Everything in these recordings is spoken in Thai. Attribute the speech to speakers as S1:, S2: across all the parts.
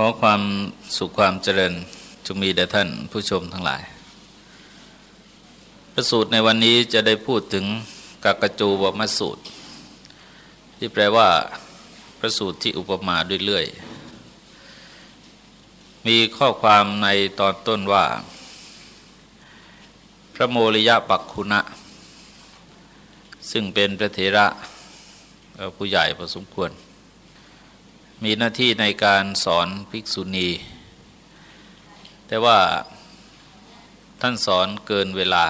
S1: ขอความสุขความเจริญจงมีแด่ท่านผู้ชมทั้งหลาย ประสูตรในวันนี้จะได้พูดถึงกักจูบมสูตร ที่แปลว่า ประสูตรที่อุปมาด้วยเลื่อย มีข้อความในตอนต้นว่า พระโมริยะปักคุณะ ซึ่งเป็นพระเถระผู้ใหญ่พอสมควร มีหน้าที่ในการสอนภิกษุณี แต่ว่าท่านสอนเกินเวลา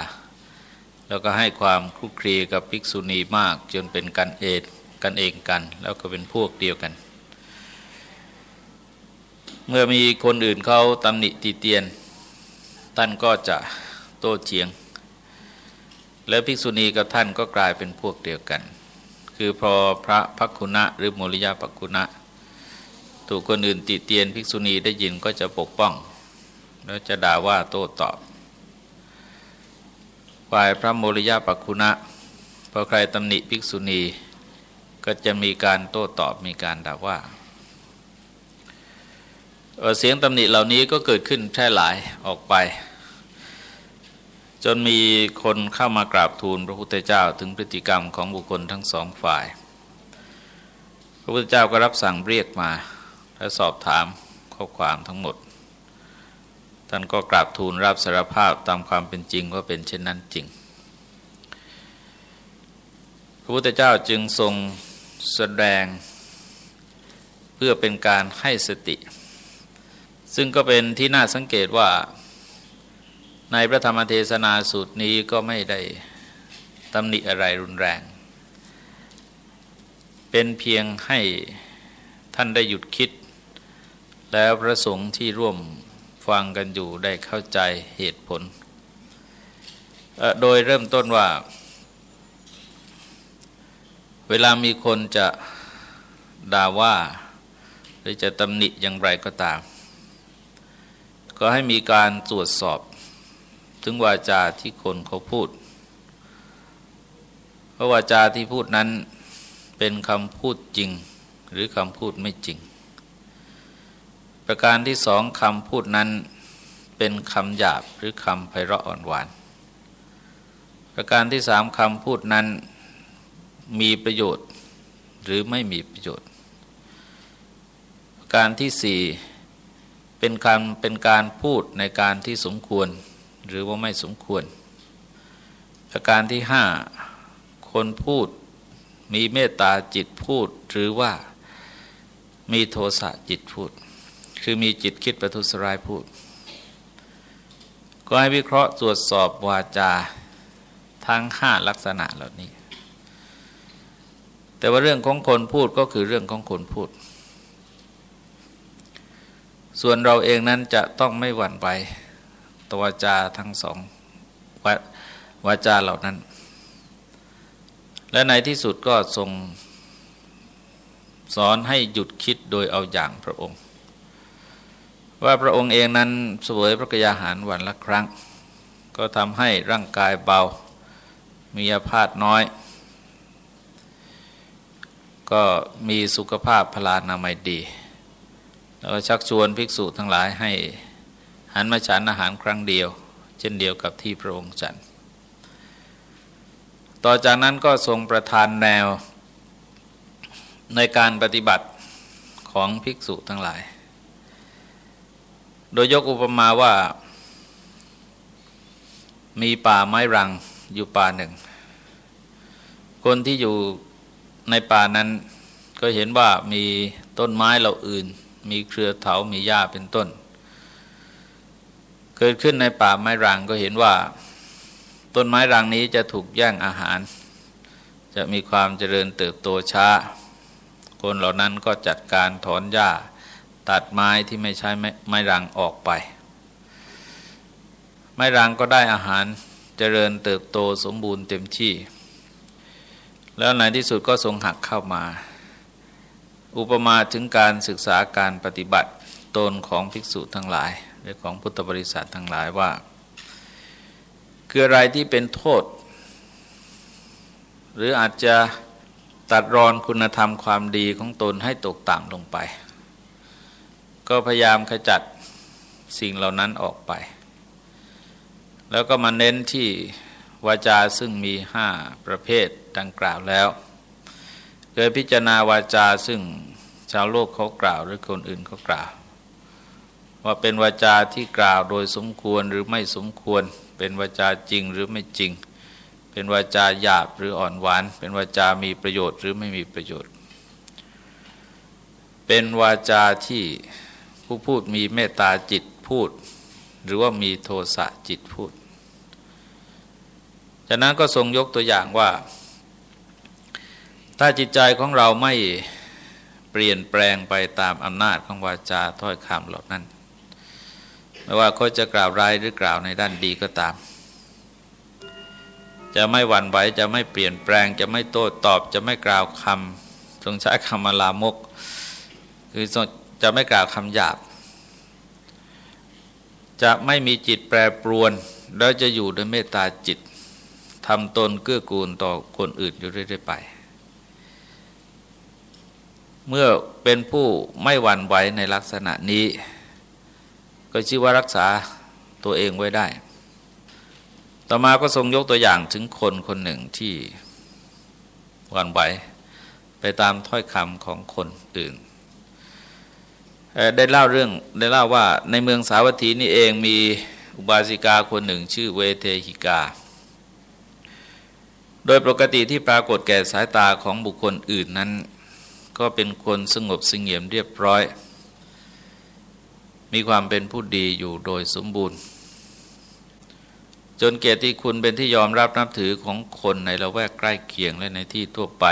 S1: แล้วก็ให้ความคลุกคลีกับภิกษุณีมาก จนเป็นกันเองกันเองกัน แล้วก็เป็นพวกเดียวกัน เมื่อมีคนอื่นเขาตำหนิตีเตียน ท่านก็จะโต้เฉียง แล้วภิกษุณีกับท่านก็กลายเป็นพวกเดียวกัน คือพอพระพักคุณะหรือโมริยาพักคุณะ ถูกคนอื่นติเตียนภิกษุณีได้ยินก็จะปกป้อง แล้วจะด่าว่าโต้ตอบฝ่ายพระโมริยาปักคุณะพอใครตำหนิภิกษุณี ก็จะมีการโต้ตอบมีการด่าว่าเสียงตำหนิเหล่านี้ก็เกิดขึ้นแพร่หลายออกไป จนมีคนเข้ามากราบทูลพระพุทธเจ้าถึงพฤติกรรมของบุคคลทั้งสองฝ่าย พระพุทธเจ้าก็รับสั่งเรียกมา และสอบถามข้อความทั้งหมด ท่านก็กราบทูลรับสารภาพตามความเป็นจริงว่าเป็นเช่นนั้นจริง พระพุทธเจ้าจึงทรงแสดงเพื่อเป็นการให้สติ ซึ่งก็เป็นที่น่าสังเกตว่าในพระธรรมเทศนาสูตรนี้ก็ไม่ได้ตำหนิอะไรรุนแรง เป็นเพียงให้ท่านได้หยุดคิด แล้วพระสงฆ์ที่ร่วมฟังกันอยู่ได้เข้าใจเหตุผล โดยเริ่มต้นว่า เวลามีคนจะด่าว่า หรือจะตำหนิอย่างไรก็ตาม ก็ให้มีการตรวจสอบ ถึงวาจาที่คนเขาพูดเพราะวาจาที่พูดนั้นเป็นคำพูดจริงหรือคำพูดไม่จริง ประการที่สองคำพูดนั้นเป็นคำหยาบหรือคำไพเราะอ่อนหวาน ประการที่สามคำพูดนั้นมีประโยชน์หรือไม่มีประโยชน์ ประการที่สี่เป็นคำเป็นการพูดในการที่สมควรหรือว่าไม่สมควร ประการที่ห้าคนพูดมีเมตตาจิตพูดหรือว่ามีโทสะจิตพูด คือมีจิตคิดประทุษร้ายพูด ก็ให้วิเคราะห์ตรวจสอบวาจาทั้งห้าลักษณะเหล่านี้ แต่ว่าเรื่องของคนพูดก็คือเรื่องของคนพูด ส่วนเราเองนั้นจะต้องไม่หวั่นไปตัววาจาทั้งสองวาจาเหล่านั้น และในที่สุดก็ทรงสอนให้หยุดคิดโดยเอาอย่างพระองค์ ว่าพระองค์เองนั้นเสวยพระกยาหารวันละครั้ง ก็ทำให้ร่างกายเบา มีอาพาธน้อย ก็มีสุขภาพพลานามัยดี แล้วชักชวนภิกษุทั้งหลายให้หันมาฉันอาหารครั้งเดียว เช่นเดียวกับที่พระองค์ฉัน ต่อจากนั้นก็ทรงประทานแนวในการปฏิบัติของภิกษุทั้งหลาย โดยยกอุปมาว่า มีป่าไม้รังอยู่ป่าหนึ่ง คนที่อยู่ในป่านั้นก็เห็นว่ามีต้นไม้เหล่าอื่น มีเครือเถา มีหญ้าเป็นต้น เกิดขึ้นในป่าไม้รังก็เห็นว่า ต้นไม้รังนี้จะถูกแย่งอาหาร จะมีความเจริญเติบโตช้า คนเหล่านั้นก็จัดการถอนหญ้า ตัดไม้ที่ไม่ใช้ไม้รังออกไป ไม้รังก็ได้อาหารเจริญเติบโตสมบูรณ์เต็มที่ แล้วในที่สุดก็ทรงหักเข้ามา อุปมาถึงการศึกษาการปฏิบัติตนของภิกษุทั้งหลายหรือของพุทธบริษัททั้งหลายว่า คืออะไรที่เป็นโทษ หรืออาจจะตัดรอนคุณธรรมความดีของตนให้ตกต่ำลงไป ก็พยายามขจัดสิ่งเหล่านั้นออกไป แล้วก็มาเน้นที่วาจาซึ่งมีห้าประเภทดังกล่าวแล้วเคยพิจารณาวาจาซึ่งชาวโลกเขากล่าวหรือคนอื่นเขากล่าว ว่าเป็นวาจาที่กล่าวโดยสมควรหรือไม่สมควร เป็นวาจาจริงหรือไม่จริง เป็นวาจาหยาบหรืออ่อนหวาน เป็นวาจามีประโยชน์หรือไม่มีประโยชน์ เป็นวาจาที่ ผู้พูดมีเมตตาจิตพูด หรือว่ามีโทสะจิตพูด จากนั้นก็ทรงยกตัวอย่างว่า ถ้าจิตใจของเราไม่เปลี่ยนแปลงไปตามอำนาจของวาจาถ้อยคำเหล่านั้น ไม่ว่าเขาจะกล่าวร้ายหรือกล่าวในด้านดีก็ตาม จะไม่หวั่นไหวจะไม่เปลี่ยนแปลง จะไม่โต้ตอบ จะไม่กล่าวคำทรงใช้คำลามก คือ จะไม่กล่าวคำหยาบ จะไม่มีจิตแปรปรวน แล้วจะอยู่ด้วยเมตตาจิตทำตนเกื้อกูลต่อคนอื่นอยู่เรื่อยๆไป เมื่อเป็นผู้ไม่หวั่นไหวในลักษณะนี้ ก็ชื่อว่ารักษาตัวเองไว้ได้ ต่อมาก็ทรงยกตัวอย่างถึงคนคนหนึ่งที่หวั่นไหวไปตามถ้อยคำของคนอื่น ได้เล่าเรื่องได้เล่าว่าในเมืองสาวัตถีนี่เองมีอุบาสิกาคนหนึ่งชื่อเวเทหิกา โดยปกติที่ปรากฏแก่สายตาของบุคคลอื่นนั้น ก็เป็นคนสงบสงเงียมเรียบร้อย มีความเป็นผู้ดีอยู่โดยสมบูรณ์ จนเกียรติคุณเป็นที่ยอมรับนับถือของคนในละแวกใกล้เคียงและในที่ทั่วไป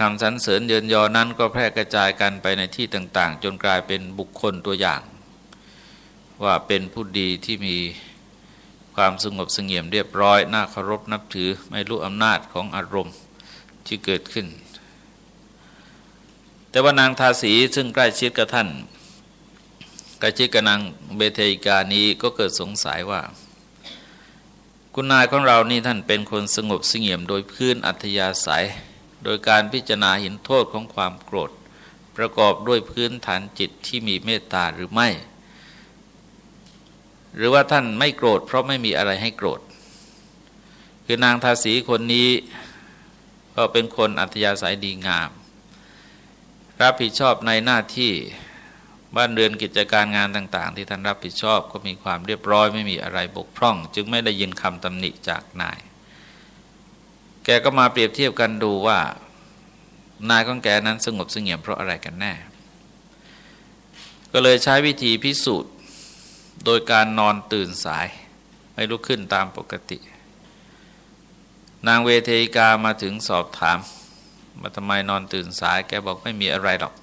S1: คำสรรเสริญเยินยอนั้นก็แพร่กระจายกันไปในที่ต่าง ๆ จนกลายเป็นบุคคลตัวอย่าง ว่าเป็นผู้ดีที่มีความสงบสงเงียมเรียบร้อย น่าเคารพนับถือไม่รู้อำนาจของอารมณ์ที่เกิดขึ้น แต่ว่านางทาสีซึ่งใกล้ชิดกับท่านใกล้ชิดกับนางเบเทกานี้ก็เกิดสงสัยว่า คุณนายของเรานี่ท่านเป็นคนสงบสงเงียมโดยพื้นอัธยาศัย โดยการพิจารณาเห็นโทษของความโกรธ ประกอบด้วยพื้นฐานจิตที่มีเมตตาหรือไม่ หรือว่าท่านไม่โกรธ เพราะไม่มีอะไรให้โกรธ คือนางทาสีคนนี้ก็เป็นคนอัธยาศัยดีงาม รับผิดชอบในหน้าที่บ้านเรือนกิจการงานต่าง ๆ ที่ท่านรับผิดชอบก็มีความเรียบร้อยไม่มีอะไรบกพร่อง จึงไม่ได้ยินคำตำหนิจากนาย แกก็มาเปรียบเทียบกันดูว่า นายของแกนั้นสงบสงเงียมเพราะอะไรกันแน่ ก็เลยใช้วิธีพิสูจน์ โดยการนอนตื่นสาย ไม่ลุกขึ้นตามปกติ นางเวเทกามาถึงสอบถามมาทำไมนอนตื่นสาย แกบอกไม่มีอะไรหรอก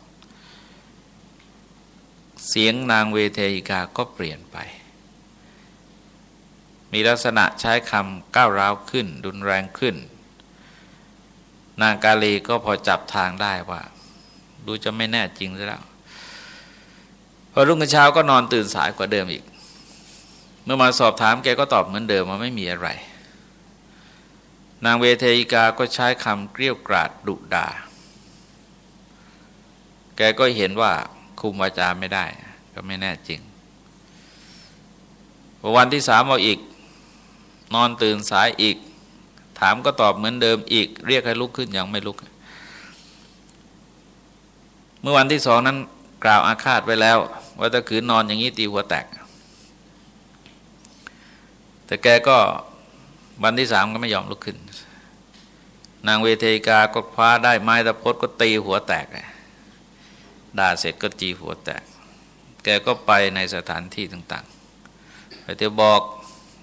S1: เสียงนางเวเทกาก็เปลี่ยนไปมีลักษณะใช้คำก้าวร้าวขึ้น รุนแรงขึ้น นางกาลีก็พอจับทางได้ว่า ดูจะไม่แน่จริงแล้ว พอรุ่งเช้าก็นอนตื่นสายกว่าเดิมอีก เมื่อมาสอบถามแกก็ตอบเหมือนเดิมว่าไม่มีอะไร นางเวเทยิกาก็ใช้คำเกลี้ยกราดดุดา แกก็เห็นว่าคุมวาจาไม่ได้ ก็ไม่แน่จริง วันที่สามเอาอีก นอนตื่นสายอีก ถามก็ตอบเหมือนเดิมอีก เรียกให้ลุกขึ้นยังไม่ลุก เมื่อวันที่สองนั้นกล่าวอาฆาตไว้แล้ว ว่าถ้าคืนนอนอย่างนี้ตีหัวแตก แต่แกก็วันที่สามก็ไม่ยอมลุกขึ้น นางเวเทกาก็คว้าได้ไม้ตะพดก็ตีหัวแตกด่าเสร็จก็จีหัวแตก แกก็ไปในสถานที่ต่างๆ ไปเที่ยวบอก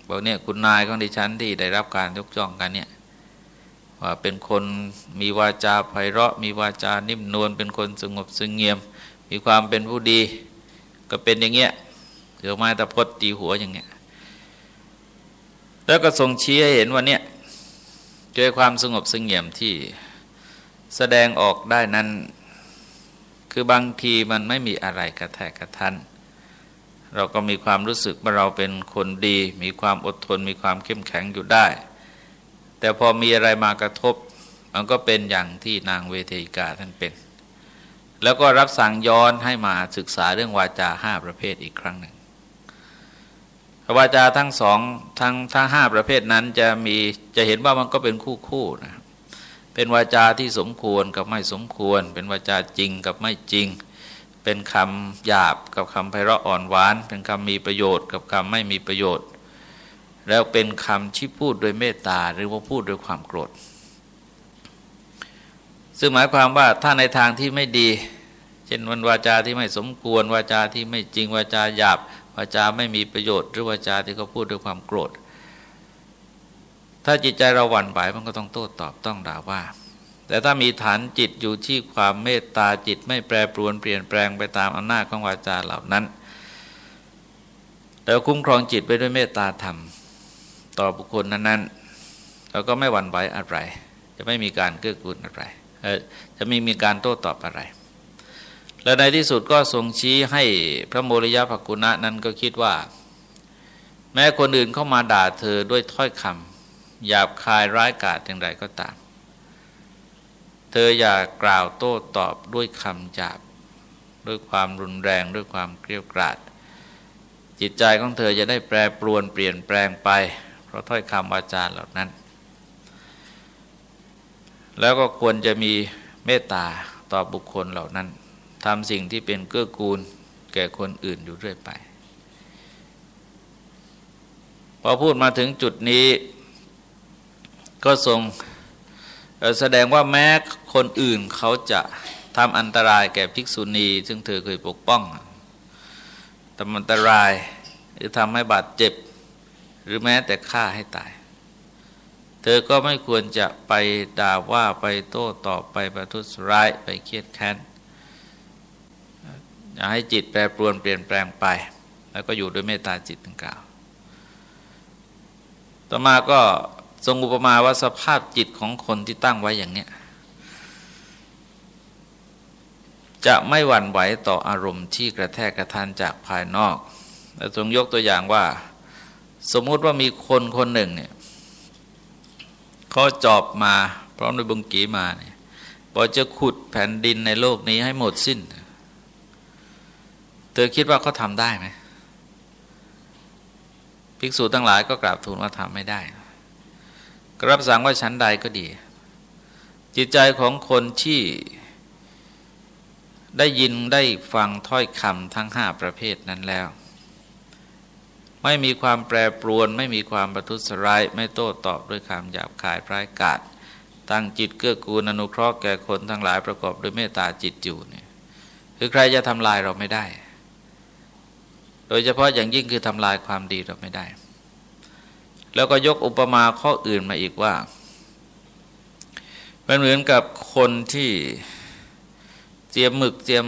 S1: บอกเนี่ยคุณนายของดิฉันที่ได้รับการยกย่องกันเนี่ยว่าเป็นคนมีวาจาไพเราะ มีวาจานิ่มนวลเป็นคนสงบสงเงียม มีความเป็นผู้ดี ก็เป็นอย่างเงี้ยถือไม้ตะพดตีหัวอย่างเงี้ยแล้วก็ทรงชี้ให้เห็นว่าเนี่ยเจอความสงบสงเงียมที่แสดงออกได้นั้น คือบางทีมันไม่มีอะไรกระแทกกระทัน เราก็มีความรู้สึกว่าเราเป็นคนดี มีความอดทน มีความเข้มแข็งอยู่ได้ แต่พอมีอะไรมากระทบ มันก็เป็นอย่างที่นางเวเทีกาท่านเป็น แล้วก็รับสั่งย้อนให้มาศึกษาเรื่องวาจาห้าประเภทอีกครั้งหนึ่งวาจาทั้งสองทั้งทั้งห้าประเภทนั้นจะมีจะเห็นว่ามันก็เป็นคู่คู่นะเป็นวาจาที่สมควรกับไม่สมควร เป็นวาจาจริงกับไม่จริง เป็นคำหยาบกับคำไพเราะอ่อนหวาน เป็นคำมีประโยชน์กับคำไม่มีประโยชน์ แล้วเป็นคำที่พูดโดยเมตตาหรือว่าพูดด้วยความโกรธ ซึ่งหมายความว่าถ้าในทางที่ไม่ดี เช่นวันวาจาที่ไม่สมควรวาจาที่ไม่จริงวาจาหยาบวาจาไม่มีประโยชน์ หรือวาจาที่เขาพูดด้วยความโกรธ ถ้าจิตใจเราหวั่นไหวมันก็ต้องโต้ตอบต้องด่าว่า แต่ถ้ามีฐานจิตอยู่ที่ความเมตตาจิตไม่แปรปรวนเปลี่ยนแปลงไปตามอำนาจของวาจาเหล่านั้นแล้วคุ้มครองจิตไปด้วยเมตตาธรรม ต่อบุคคลนั้นๆเราก็ไม่หวั่นไหวอะไร จะไม่มีการเกื้อกูลอะไรจะไม่มีการโต้ตอบอะไร และในที่สุดก็ทรงชี้ให้พระโมริยภกุณะนั้นก็คิดว่า แม้คนอื่นเข้ามาด่าเธอด้วยถ้อยคำหยาบคายร้ายกาจอย่างไรก็ตาม เธออย่ากล่าวโต้ตอบด้วยคำหยาบ ด้วยความรุนแรงด้วยความเกลียวกราด จิตใจของเธอจะได้แปรปรวนเปลี่ยนแปลงไป เพราะถ้อยคำวาจาเหล่านั้น แล้วก็ควรจะมีเมตตาต่อบุคคลเหล่านั้นทำสิ่งที่เป็นเกื้อกูลแก่คนอื่นอยู่เรื่อยไป พอพูดมาถึงจุดนี้ ก็ทรง แสดงว่าแม้คนอื่นเขาจะทำอันตรายแก่ภิกษุณี ซึ่งเธอเคยปกป้องทำอันตรายหรือทำให้บาดเจ็บ หรือแม้แต่ฆ่าให้ตาย เธอก็ไม่ควรจะไปด่าว่าไปโต้ตอบไปประทุษร้ายไปเครียดแค้นอย่าให้จิตแปรปรวนเปลี่ยนแปลงไป แล้วก็อยู่ด้วยเมตตาจิตดังกล่าว ต่อมาก็ ทรงอุปมาว่าสภาพจิตของคนที่ตั้งไว้อย่างเนี้ยจะไม่หวั่นไหวต่ออารมณ์ที่กระแทกกระทันจากภายนอกแต่ทรงยกตัวอย่างว่า สมมุติว่ามีคนคนหนึ่งเนี่ยเขาจอบมาพร้อมด้วยบุงกีมาเนี่ยบอจะขุดแผ่นดินในโลกนี้ให้หมดสิ้น เธอคิดว่าเขาทำได้ไหมภิกษุทั้งหลายก็กราบทูลว่าทำไม่ได้ รับสั่งว่าชั้นใดก็ดี จิตใจของคนที่ได้ยินได้ฟังถ้อยคำทั้งห้าประเภทนั้นแล้ว ไม่มีความแปรปรวน ไม่มีความประทุษร้าย ไม่โต้ตอบด้วยคำหยาบคายพร้ายกาศตั้งจิตเกื้อกูลอนุเคราะห์แก่คนทั้งหลายประกอบด้วยเมตตาจิตอยู่เนี่ยคือใครจะทำลายเราไม่ได้ โดยเฉพาะอย่างยิ่งคือทำลายความดีเราไม่ได้ แล้วก็ยกอุปมาข้ออื่นมาอีกว่าเป็นเหมือนกับคนที่เตรียมหมึกเตรียม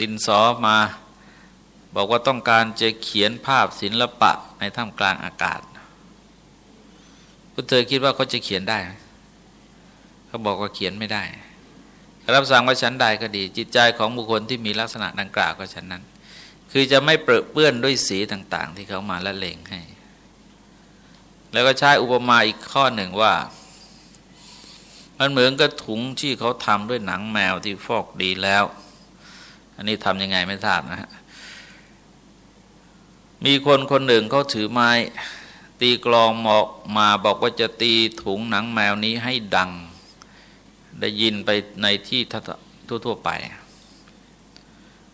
S1: ดินสอมา บอกว่าต้องการจะเขียนภาพศิลปะในท่ามกลางอากาศคุณเธอคิดว่าเขาจะเขียนได้ไหมเขาบอกว่าเขียนไม่ได้ รับสั่งว่าชั้นใดก็ดี จิตใจของบุคคลที่มีลักษณะดังกล่าวก็ฉันนั้น คือจะไม่เปื้อนด้วยสีต่าง ๆ ที่เขามาละเลงให้ แล้วก็ใช้อุปมาอีกข้อหนึ่งว่า มันเหมือนกับถุงที่เขาทำด้วยหนังแมวที่ฟอกดีแล้ว อันนี้ทำยังไงไม่ทราบนะฮะมีคนคนหนึ่งเขาถือไม้ ตีกลองหมอกมาบอกว่าจะตีถุงหนังแมวนี้ให้ดัง ได้ยินไปในที่ทั่วๆไป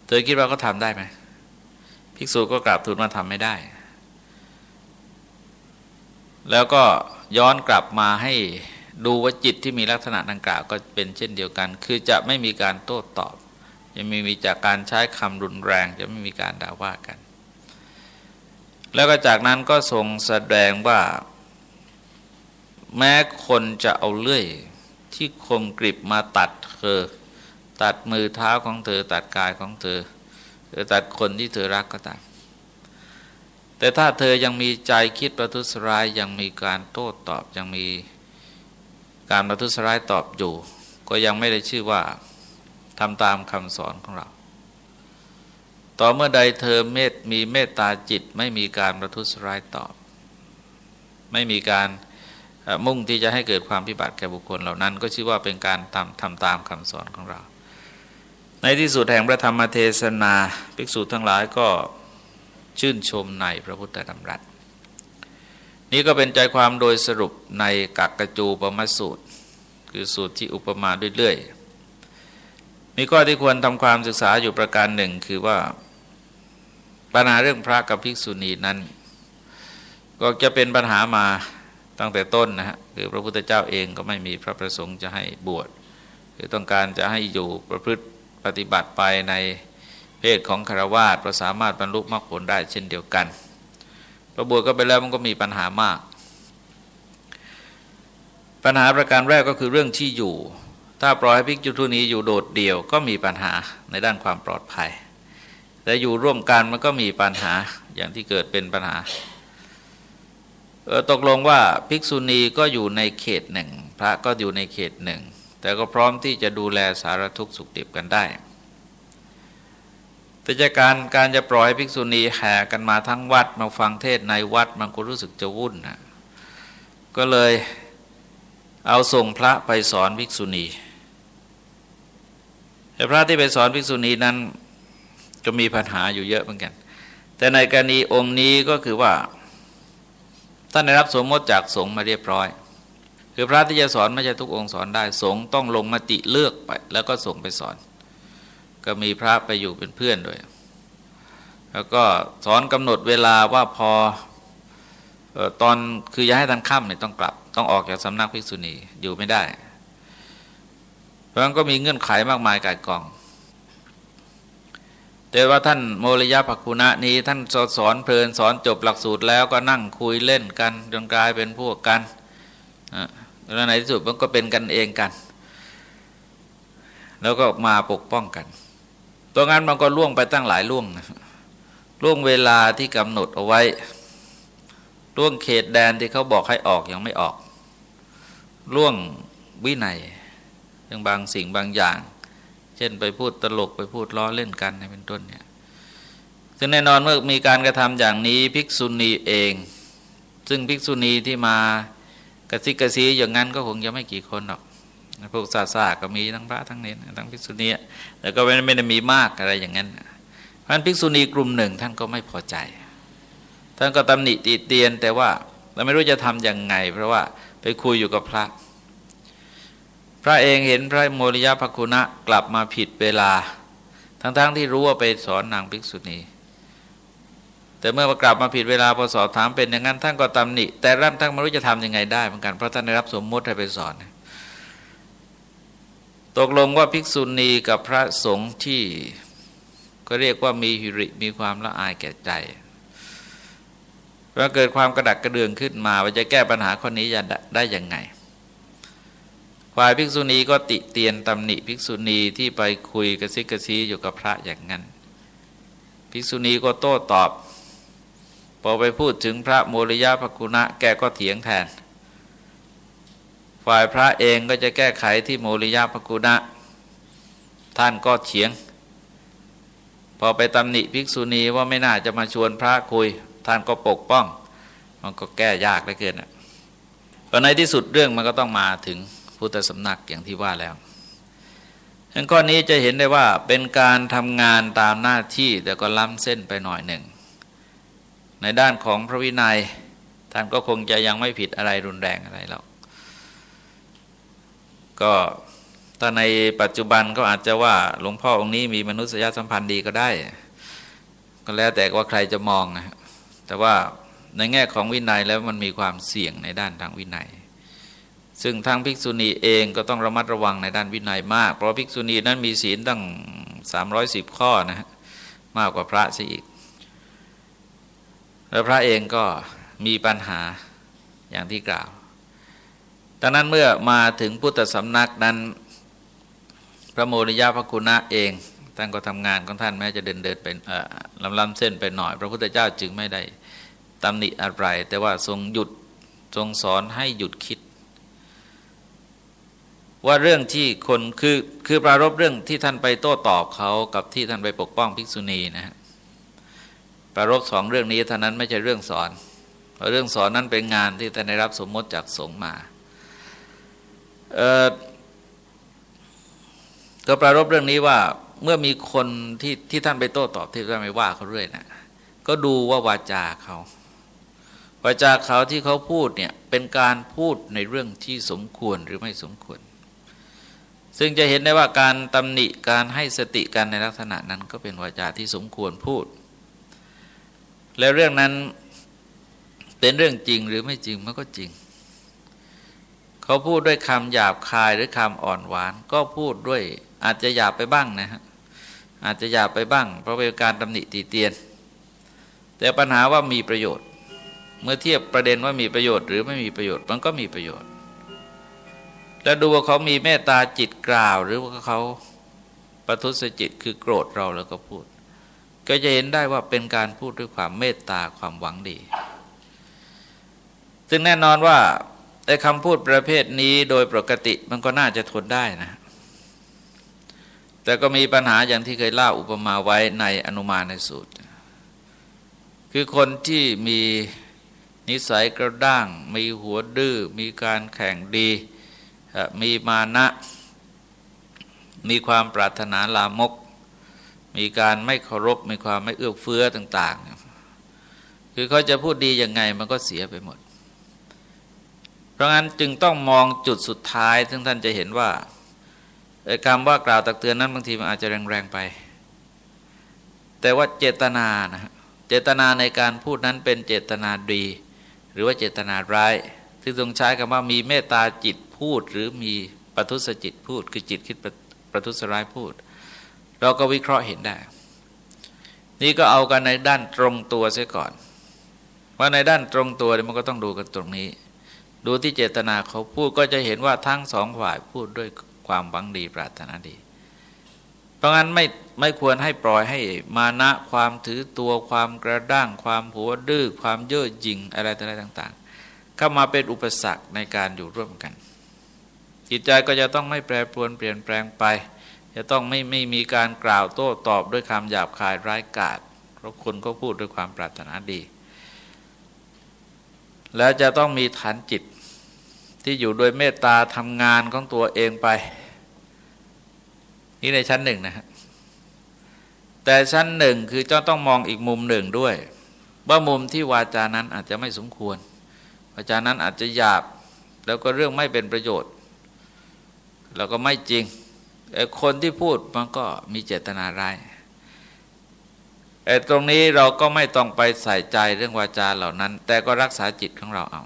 S1: เธอคิดว่าเขาทำได้ไหมภิกษุก็กราบทูลมาทำไม่ได้ แล้วก็ย้อนกลับมาให้ดูว่าจิตที่มีลักษณะดังกล่าวก็เป็นเช่นเดียวกัน คือจะไม่มีการโต้ตอบ จะไม่มีจากการใช้คำรุนแรง จะไม่มีการด่าว่ากัน แล้วก็จากนั้นก็ทรงแสดงว่า แม้คนจะเอาเลื่อยที่คมกริบมาตัดเธอ ตัดมือเท้าของเธอ ตัดกายของเธอหรือตัดคนที่เธอรักก็ตาม แต่ถ้าเธอยังมีใจคิดประทุษร้ายยังมีการโต้ตอบยังมีการประทุษร้ายตอบอยู่ ก็ยังไม่ได้ชื่อว่าทำตามคำสอนของเรา ต่อเมื่อใดเธอเมตมีเมตตาจิตไม่มีการประทุษร้ายตอบ ไม่มีการมุ่งที่จะให้เกิดความพิบัติแก่บุคคลเหล่านั้น ก็ชื่อว่าเป็นการทำทำตามคำสอนของเรา ในที่สุดแห่งพระธรรมเทศนา ภิกษุทั้งหลายก็ ชื่นชมในพระพุทธธรรมรัตนี่ก็เป็นใจความโดยสรุปในกักกจูปมสูตร คือสูตรที่อุปมาด้วยเรื่อยมีข้อที่ควรทำความศึกษาอยู่ประการหนึ่งคือว่าปัญหาเรื่องพระกับภิกษุณีนั้น ก็จะเป็นปัญหามาตั้งแต่ต้นนะฮะคือพระพุทธเจ้าเองก็ไม่มีพระประสงค์จะให้บวช คือต้องการจะให้อยู่ประพฤติปฏิบัติไปใน เพศของคารวาสเราสามารถบรรลุมรรคผลได้เช่นเดียวกันพระบวชก็ไปแล้วมันก็มีปัญหามาก ปัญหาประการแรกก็คือเรื่องที่อยู่ ถ้าปล่อยให้ภิกษุนี้อยู่โดดเดี่ยวก็มีปัญหาในด้านความปลอดภัย แต่อยู่ร่วมกันมันก็มีปัญหาอย่างที่เกิดเป็นปัญหาตกลงว่าภิกษุณีก็อยู่ในเขตหนึ่ง พระก็อยู่ในเขตหนึ่ง แต่ก็พร้อมที่จะดูแลสารทุกข์สุขดิบกันได้ แต่จากการการจะปล่อยภิกษุณีแห่กันมาทั้งวัด มาฟังเทศในวัดมันก็รู้สึกจะวุ่นนะก็เลยเอาส่งพระไปสอนภิกษุณีแต่พระที่ไปสอนภิกษุณีนั้นก็มีปัญหาอยู่เยอะเหมือนกัน แต่ในกรณีองค์นี้ก็คือว่าท่านได้รับสมมติจากสงฆ์มาเรียบร้อย คือพระที่จะสอนไม่ใช่ทุกองค์สอนได้ สงฆ์ต้องลงมติเลือกไป แล้วก็ส่งไปสอน ก็มีพระไปอยู่เป็นเพื่อนด้วย แล้วก็สอนกำหนดเวลาว่าพออตอนคือย้ายทันค่ำเนี่ยต้องกลับ ต้องออกจากสำนักภิกษุณีอยู่ไม่ได้ เพราะงั้นก็มีเงื่อนไขมากมายกายกอง แต่ว่าท่านโมริยะภักคุณะนี้ ท่านสอนเพลินสอนจบหลักสูตรแล้วก็นั่งคุยเล่นกันจนกลายเป็นพวกกันแล้วในที่สุดมันก็เป็นกันเองกัน แล้วก็มาปกป้องกัน ตัวงานมันก็ล่วงไปตั้งหลายล่วงล่วงเวลาที่กำหนดเอาไว้ล่วงเขตแดนที่เขาบอกให้ออกยังไม่ออกล่วงวินัยเรื่องบางสิ่งบางอย่าง เช่นไปพูดตลกไปพูดล้อเล่นกันเป็นต้นเนี่ยซึ่งแน่นอนเมื่อมีการกระทำอย่างนี้ภิกษุณีเอง ซึ่งภิกษุณีที่มากระซิกระซีอย่างนั้นก็คงจะไม่กี่คนหรอก พวกศาสาก็มีทั้งพระทั้งเนรทั้งภิกษุณีแต่ก็ไม่ได้มีมากอะไรอย่างนั้นเพราะภิกษุณีกลุ่มหนึ่งท่านก็ไม่พอใจ ท่านก็ตำหนิติเตียน แต่ว่าเราไม่รู้จะทํำยังไง เพราะว่าไปคุยอยู่กับพระ พระเองเห็นพระโมริยะภคุณะกลับมาผิดเวลา ทั้งๆทที่รู้ว่าไปสอนนางภิกษุณีแต่เมื่อกลับมาผิดเวลาพอสอบถามเป็นอย่างนั้นท่านก็ตำหนิแต่ร่างท่านไม่รู้จะทํำยังไงได้เหมือนกันเพราะท่านได้รับสมมติให้ไปสอน ตกลงว่าภิกษุณีกับพระสงฆ์ที่ก็เรียกว่ามีหิริมีความละอายแก่ใจว่าเกิดความกระดักกระเดืองขึ้นมาว่าจะแก้ปัญหาข้อนี้จะได้ยังไงฝ่ายภิกษุณีก็ติเตียนตำหนิภิกษุณีที่ไปคุยกระซิกกระซีอยู่กับพระอย่างนั้น ภิกษุณีก็โต้ตอบ พอไปพูดถึงพระโมริยะภกุณะแกก็เถียงแทน ฝ่ายพระเองก็จะแก้ไขที่โมริยะภกุณะ ท่านก็เถียง พอไปตำหนิภิกษุณีว่าไม่น่าจะมาชวนพระคุย ท่านก็ปกป้อง มันก็แก้ยากเหลือเกินอะในที่สุดเรื่องมันก็ต้องมาถึงพุทธสำนักอย่างที่ว่าแล้วทั้งข้อนี้จะเห็นได้ว่าเป็นการทำงานตามหน้าที่แต่ก็ล้ำเส้นไปหน่อยหนึ่ง ในด้านของพระวินัย ท่านก็คงจะยังไม่ผิดอะไรรุนแรงอะไรแล้วก็ ก็ถ้าในปัจจุบันก็อาจจะว่าหลวงพ่อองค์นี้มีมนุษยสัมพันธ์ดีก็ได้ ก็แล้วแต่ว่าใครจะมองนะแต่ว่าในแง่ของวินัยแล้วมันมีความเสี่ยงในด้านทางวินัย ซึ่งทางภิกษุณีเองก็ต้องระมัดระวังในด้านวินัยมาก เพราะภิกษุณีนั้นมีศีลตั้ง 310 ข้อนะฮะมากกว่าพระซะอีก แล้วพระเองก็มีปัญหาอย่างที่กล่าว ดังนั้นเมื่อมาถึงพุทธสำนักนั้น พระโมริยาพระคุณะเองท่านก็ทำงานของท่านแม้จะเดินเดินเป็นลำลำเส้นไปหน่อย พระพุทธเจ้าจึงไม่ได้ตำหนิอะไร แต่ว่าทรงหยุดทรงสอนให้หยุดคิด ว่าเรื่องที่คนคือคือปรารบเรื่องที่ท่านไปโต้ตอบเขากับที่ท่านไปปกป้องภิกษุณีนะฮะปรารบสองเรื่องนี้เท่านั้นไม่ใช่เรื่องสอนเพราะเรื่องสอนนั้นเป็นงานที่ท่านได้รับสมมติจากสงฆ์มา ก็ปรารบเรื่องนี้ว่าเมื่อมีคนที่ที่ท่านไปโต้ตอบที่ท่านไม่ว่าเขาเรื่อยนะก็ดูว่าวาจาเขาวาจาเขาที่เขาพูดเนี่ยเป็นการพูดในเรื่องที่สมควรหรือไม่สมควร ซึ่งจะเห็นได้ว่าการตำหนิการให้สติกันในลักษณะนั้นก็เป็นวาจาที่สมควรพูด แล้วเรื่องนั้นเป็นเรื่องจริงหรือไม่จริงมันก็จริง เขาพูดด้วยคำหยาบคายหรือคำอ่อนหวาน ก็พูดด้วยอาจจะหยาบไปบ้างนะฮะอาจจะหยาบไปบ้าง เพราะเป็นการตำหนิตีเตียน แต่ปัญหาว่ามีประโยชน์ เมื่อเทียบประเด็นว่ามีประโยชน์ หรือไม่มีประโยชน์มันก็มีประโยชน์ แล้วดูว่าเขามีเมตตาจิตกล่าว หรือว่าเขาประทุษจิตคือโกรธเราแล้วก็พูด ก็จะเห็นได้ว่าเป็นการพูดด้วยความเมตตาความหวังดี ซึ่งแน่นอนว่า ไอ้คำพูดประเภทนี้โดยปกติมันก็น่าจะทนได้นะ แต่ก็มีปัญหาอย่างที่เคยเล่าอุปมาไว้ในอนุมาในสูตร คือคนที่มีนิสัยกระด้าง มีหัวดื้อมีการแข่งดี มีมานะ มีความปรารถนาลามก มีการไม่เคารพ มีความไม่เอื้อเฟื้อต่าง ๆ คือเขาจะพูดดียังไงมันก็เสียไปหมด ราะงั้นจึงต้องมองจุดสุดท้าย ซึ่งท่านจะเห็นว่าคำว่ากล่าวตักเตือนนั้นบางทีมันอาจจะแรงๆไป แต่ว่าเจตนานะเจตนาในการพูดนั้นเป็นเจตนาดี หรือว่าเจตนาร้ายที่ทรงใช้คำว่ามีเมตตาจิตพูด หรือมีปัทุสจิตพูด คือจิตคิดประทุษร้ายพูด เราก็วิเคราะห์เห็นได้ นี่ก็เอากันในด้านตรงตัวเสียก่อนว่าในด้านตรงตัวมันก็ต้องดูกันตรงนี้ ดูที่เจตนาเขาพูดก็จะเห็นว่าทั้งสองฝ่ายพูดด้วยความหวังดีปรารถนาดี เพราะงั้นไม่ไม่ควรให้ปล่อยให้มานะความถือตัวความกระด้าง ความหัวดื้อความเย่อหยิ่งอะไรต่าง ๆ เข้ามาเป็นอุปสรรคในการอยู่ร่วมกัน จิตใจก็จะต้องไม่แปรปรวนเปลี่ยนแปลงไป จะต้องไม่ไม่มีการกล่าวโต้ตอบด้วยคำหยาบคายร้ายกาจเพราะคนก็พูดด้วยความปรารถนาดี แล้วจะต้องมีฐานจิตที่อยู่โดยเมตตาทำงานของตัวเองไป นี่ในชั้นหนึ่งนะฮะแต่ชั้นหนึ่งคือจะต้องมองอีกมุมหนึ่งด้วย ว่ามุมที่วาจานั้นอาจจะไม่สมควร วาจานั้นอาจจะหยาบ แล้วก็เรื่องไม่เป็นประโยชน์ แล้วก็ไม่จริงคนที่พูดมันก็มีเจตนาร้าย ตรงนี้เราก็ไม่ต้องไปใส่ใจเรื่องวาจาเหล่านั้น แต่ก็รักษาจิตของเราเอา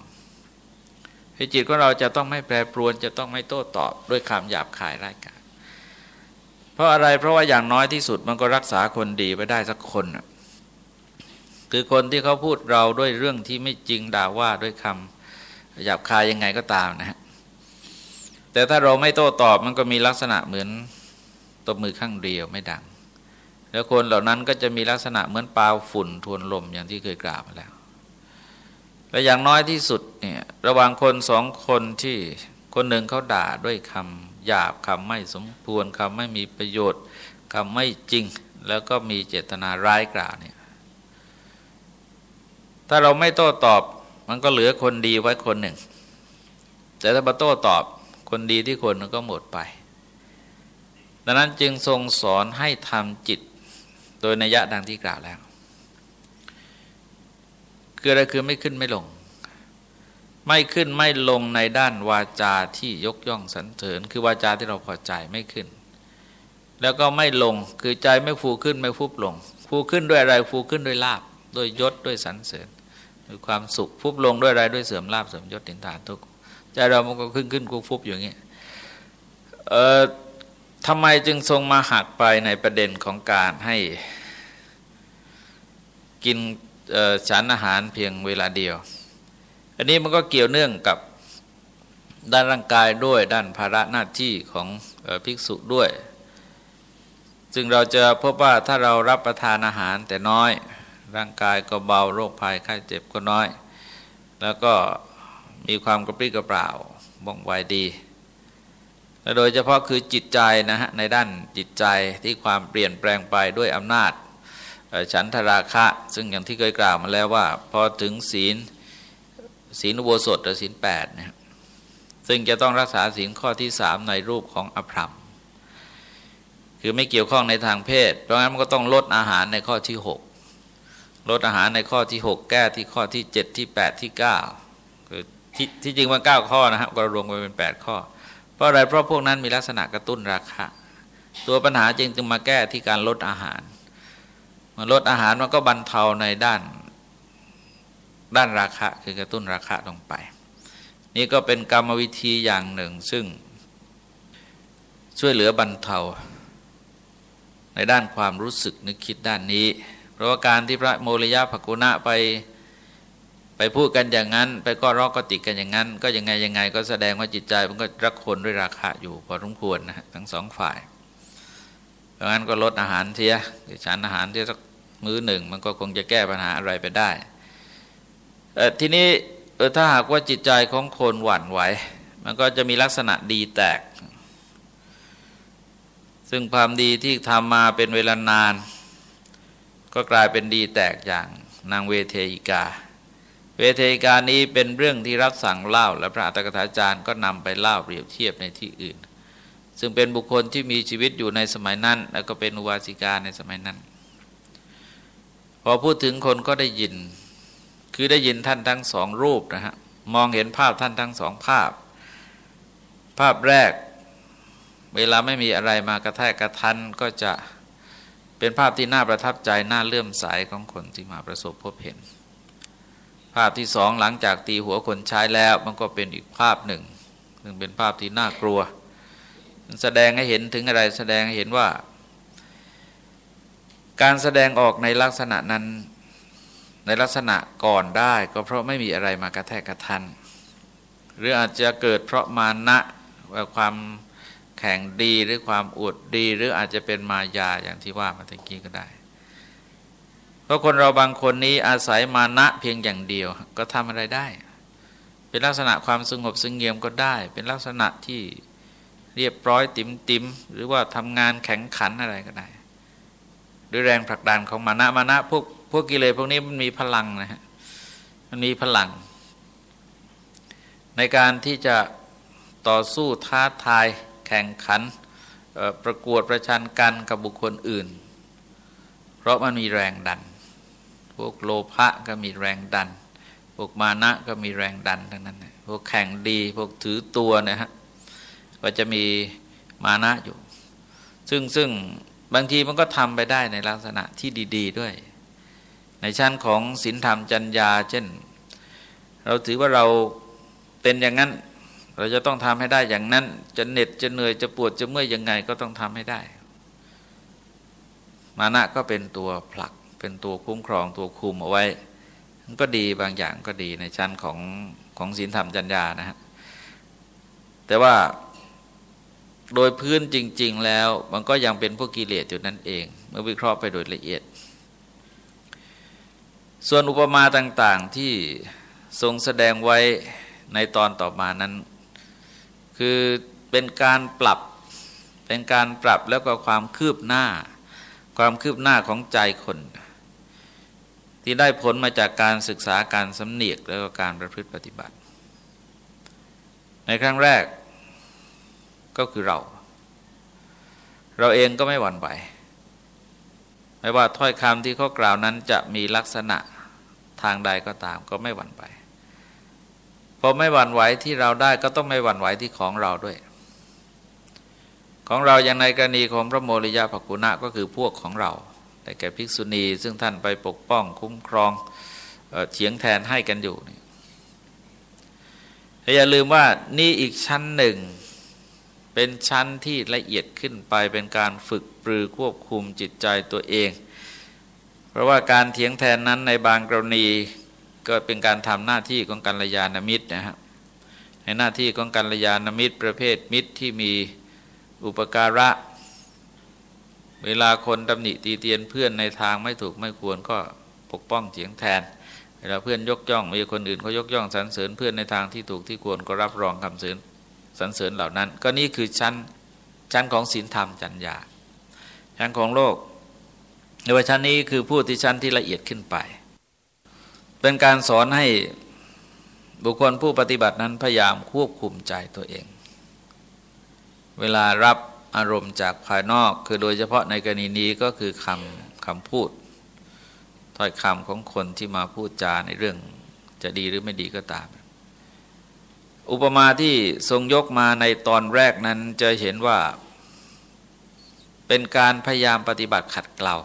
S1: ให้จิตของเราจะต้องไม่แปรปรวนจะต้องไม่โต้ตอบด้วยคำหยาบคายร้ายกาเพราะอะไรเพราะว่าอย่างน้อยที่สุดมันก็รักษาคนดีไปได้สักคนคือคนที่เขาพูดเราด้วยเรื่องที่ไม่จริงด่าว่าด้วยคำหยาบคายยังไงก็ตามนะฮะแต่ถ้าเราไม่โต้ตอบมันก็มีลักษณะเหมือนตบมือข้างเดียวไม่ดัง แล้วคนเหล่านั้นก็จะมีลักษณะเหมือนปลาฝุ่นทวนลมอย่างที่เคยกล่าวมาแล้ว และอย่างน้อยที่สุดเนี่ยระหว่างคนสองคนที่คนหนึ่งเขาด่าด้วยคำหยาบคำไม่สมควรคำไม่มีประโยชน์คำไม่จริง แล้วก็มีเจตนาร้ายกล่าวเนี่ยถ้าเราไม่โต้ตอบมันก็เหลือคนดีไว้คนหนึ่ง แต่ถ้ามาโต้ตอบคนดีที่คนนึงก็หมดไป ดังนั้นจึงทรงสอนให้ทำจิต โดยนัยะดังที่กล่าวแล้ว คืออะไรคือไม่ขึ้นไม่ลง ไม่ขึ้นไม่ลงในด้านวาจาที่ยกย่องสรรเสริญ คือวาจาที่เราพอใจไม่ขึ้น แล้วก็ไม่ลงคือใจไม่ฟูขึ้นไม่ฟุบลง ฟูขึ้นด้วยอะไรฟูขึ้นด้วยลาบด้วยยศด้วยสรรเสริญด้วยความสุขฟุบลงด้วยอะไรด้วยเสื่อมลาบเสื่อมยศตินฐานทุกใจเรามันก็ขึ้นขึ้นฟุบฟุบอย่างเงี้ยเออ ทำไมจึงทรงมาหักไปในประเด็นของการให้กินฉันอาหารเพียงเวลาเดียว อันนี้มันก็เกี่ยวเนื่องกับด้านร่างกายด้วยด้านภาระหน้าที่ของภิกษุด้วยจึงเราจะพบว่าถ้าเรารับประทานอาหารแต่น้อย ร่างกายก็เบาโรคภัยไข้เจ็บก็น้อย แล้วก็มีความกระปรี้กระเปร่าบ่องไวดี และโดยเฉพาะคือจิตใจนะฮะในด้านจิตใจที่ความเปลี่ยนแปลงไปด้วยอำนาจฉันทราคะ ซึ่งอย่างที่เคยกล่าวมาแล้วว่า พอถึงศีลศีลอุโบสถหรือศีลแปดนะซึ่งจะต้องรักษาศีลข้อที่สามในรูปของอภรรมคือไม่เกี่ยวข้องในทางเพศ เพราะงั้นมันก็ต้องลดอาหารในข้อที่6ลดอาหารในข้อที่6แก้ที่ข้อที่7ที่8ที่9คือที่ที่จริงมัน9ข้อนะครับก็รวมกันเป็น8ข้อ เพราะอะไรเพราะพวกนั้นมีลักษณะกระตุ้นราคาตัวปัญหาจึงจึงมาแก้ที่การลดอาหารมันลดอาหารมันก็บรรเทาในด้านด้านราคาคือกระตุ้นราคาลงไป นี่ก็เป็นกรรมวิธีอย่างหนึ่งซึ่ง ช่วยเหลือบรรเทา ในด้านความรู้สึกนึกคิดด้านนี้ เพราะว่าการที่พระโมริยะภกุณะไป ไปพูดกันอย่างนั้น ไปก็ร้อกก็ติดกันอย่างนั้น ก็ยังไงยังไง ก็แสดงว่าจิตใจ มันก็รักคนด้วยราคาอยู่พอสมควรนะฮะทั้งสองฝ่าย เพราะงั้นก็ลดอาหารเทียฉันอาหารเทียสักมื้อหนึ่ง มันก็คงจะแก้ปัญหาอะไรไปได้ทีนี้ถ้าหากว่าจิตใจของคนหวั่นไหวมันก็จะมีลักษณะดีแตก ซึ่งความดีที่ทำมาเป็นเวลานาน ก็กลายเป็นดีแตกอย่างนางเวเทยิกา เวทยการนี้เป็นเรื่องที่รับสั่งเล่า และพระอัตถกถาจารย์ก็นำไปเล่าเปรียบเทียบในที่อื่น ซึ่งเป็นบุคคลที่มีชีวิตอยู่ในสมัยนั้น แล้วก็เป็นอุบาสิกาในสมัยนั้น พอพูดถึงคนก็ได้ยิน คือได้ยินท่านทั้งสองรูปนะฮะมองเห็นภาพท่านทั้งสองภาพ ภาพแรก เวลาไม่มีอะไรมากระแทกกระทันก็จะเป็นภาพที่น่าประทับใจน่าเลื่อมใสของคนที่มาประสบพบเห็น ภาพที่สองหลังจากตีหัวคนใช้แล้วมันก็เป็นอีกภาพหนึ่ง ซึ่งเป็นภาพที่น่ากลัว แสดงให้เห็นถึงอะไรแสดงให้เห็นว่า การแสดงออกในลักษณะนั้นในลักษณะก่อนได้ก็เพราะไม่มีอะไรมากระแทกกระทัน หรืออาจจะเกิดเพราะมานะว่าความแข่งดีหรือความอวดดี หรืออาจจะเป็นมายาอย่างที่ว่ามาตะกี้ก็ได้ ราะคนเราบางคนนี้อาศัยมานะเพียงอย่างเดียวก็ทำอะไรได้ เป็นลักษณะความสงบสงเงียมก็ได้ เป็นลักษณะที่เรียบร้อยติมติมหรือว่าทำงานแข็งขันอะไรก็ได้ด้วยแรงผลักดันของมานะมานะพวกพวกกิเลสพวกนี้มันมีพลังนะฮะมันมีพลัง ในการที่จะต่อสู้ท้าทายแข่งขันประกวดประชันกันกับบุคคลอื่น เพราะมันมีแรงดัน พวกโลภะก็มีแรงดัน พวกมานะก็มีแรงดันทั้งนั้น พวกแข่งดี พวกถือตัวนะฮะ ก็จะมีมานะอยู่ ซึ่งซึ่งบางทีมันก็ทำไปได้ในลักษณะที่ดี ๆด้วย ในชั้นของศีลธรรมจัญญา เช่น เราถือว่าเราเป็นอย่างนั้น เราจะต้องทำให้ได้อย่างนั้น จะเหน็ดจะเหนื่อยจะปวดจะเมื่อยยังไงก็ต้องทำให้ได้ มานะก็เป็นตัวผลัก เป็นตัวคุ้มครองตัวคุมเอาไว้มันก็ดีบางอย่างก็ดีในชั้นของของศีลธรรมจัญญานะฮะแต่ว่าโดยพื้นจริง ๆ แล้วมันก็ยังเป็นพวกกิเลสอยู่นั่นเอง เมื่อวิเคราะห์ไปโดยละเอียด ส่วนอุปมาต่างๆที่ทรงแสดงไว้ในตอนต่อมานั้น คือเป็นการปรับเป็นการปรับแล้วก็ความคืบหน้า ความคืบหน้าของใจคน ที่ได้ผลมาจากการศึกษาการสำเนียกแล้วก็การประพฤติปฏิบัติ ในครั้งแรกก็คือเรา เราเองก็ไม่หวั่นไหวไม่ว่าถ้อยคำที่เขากล่าวนั้นจะมีลักษณะทางใดก็ตามก็ไม่หวั่นไหวพอไม่หวั่นไหวที่เราได้ก็ต้องไม่หวั่นไหวที่ของเราด้วย ของเราอย่างในกรณีของพระโมริยาภกุณะก็คือพวกของเรา แต่แก่ภิกษุณี ซึ่งท่านไปปกป้องคุ้มครองเฉียงแทนให้กันอยู่นี่อย่าลืมว่านี่อีกชั้นหนึ่ง เป็นชั้นที่ละเอียดขึ้นไปเป็นการฝึกปรือควบคุมจิตใจตัวเอง เพราะว่าการเถียงแทนนั้นในบางกรณีก็เป็นการทำหน้าที่ของกัลยาณมิตรนะฮะในหน้าที่ของกัลยาณมิตรประเภทมิตรที่มีอุปการะ เวลาคนตำหนิตีเตียนเพื่อนในทางไม่ถูกไม่ควรก็ปกป้องเสียงแทน เวลาเพื่อนยกย่องมีคนอื่นเขายกย่องสรรเสริญเพื่อนในทางที่ถูกที่ควรก็รับรองคำเสริญสรรเสริญเหล่านั้น ก็นี่คือชั้นชั้นของศีลธรรมจัญญาชั้นของโลกในว่าชั้นนี้คือผู้ที่ชั้นที่ละเอียดขึ้นไป เป็นการสอนให้บุคคลผู้ปฏิบัตินั้นพยายามควบคุมใจตัวเอง เวลารับ อารมณ์จากภายนอก คือโดยเฉพาะในกรณีนี้ก็คือคำคำพูดถ้อยคำของคนที่มาพูดจาในเรื่องจะดีหรือไม่ดีก็ตาม อุปมาที่ทรงยกมาในตอนแรกนั้นจะเห็นว่า เป็นการพยายามปฏิบัติขัดเกลา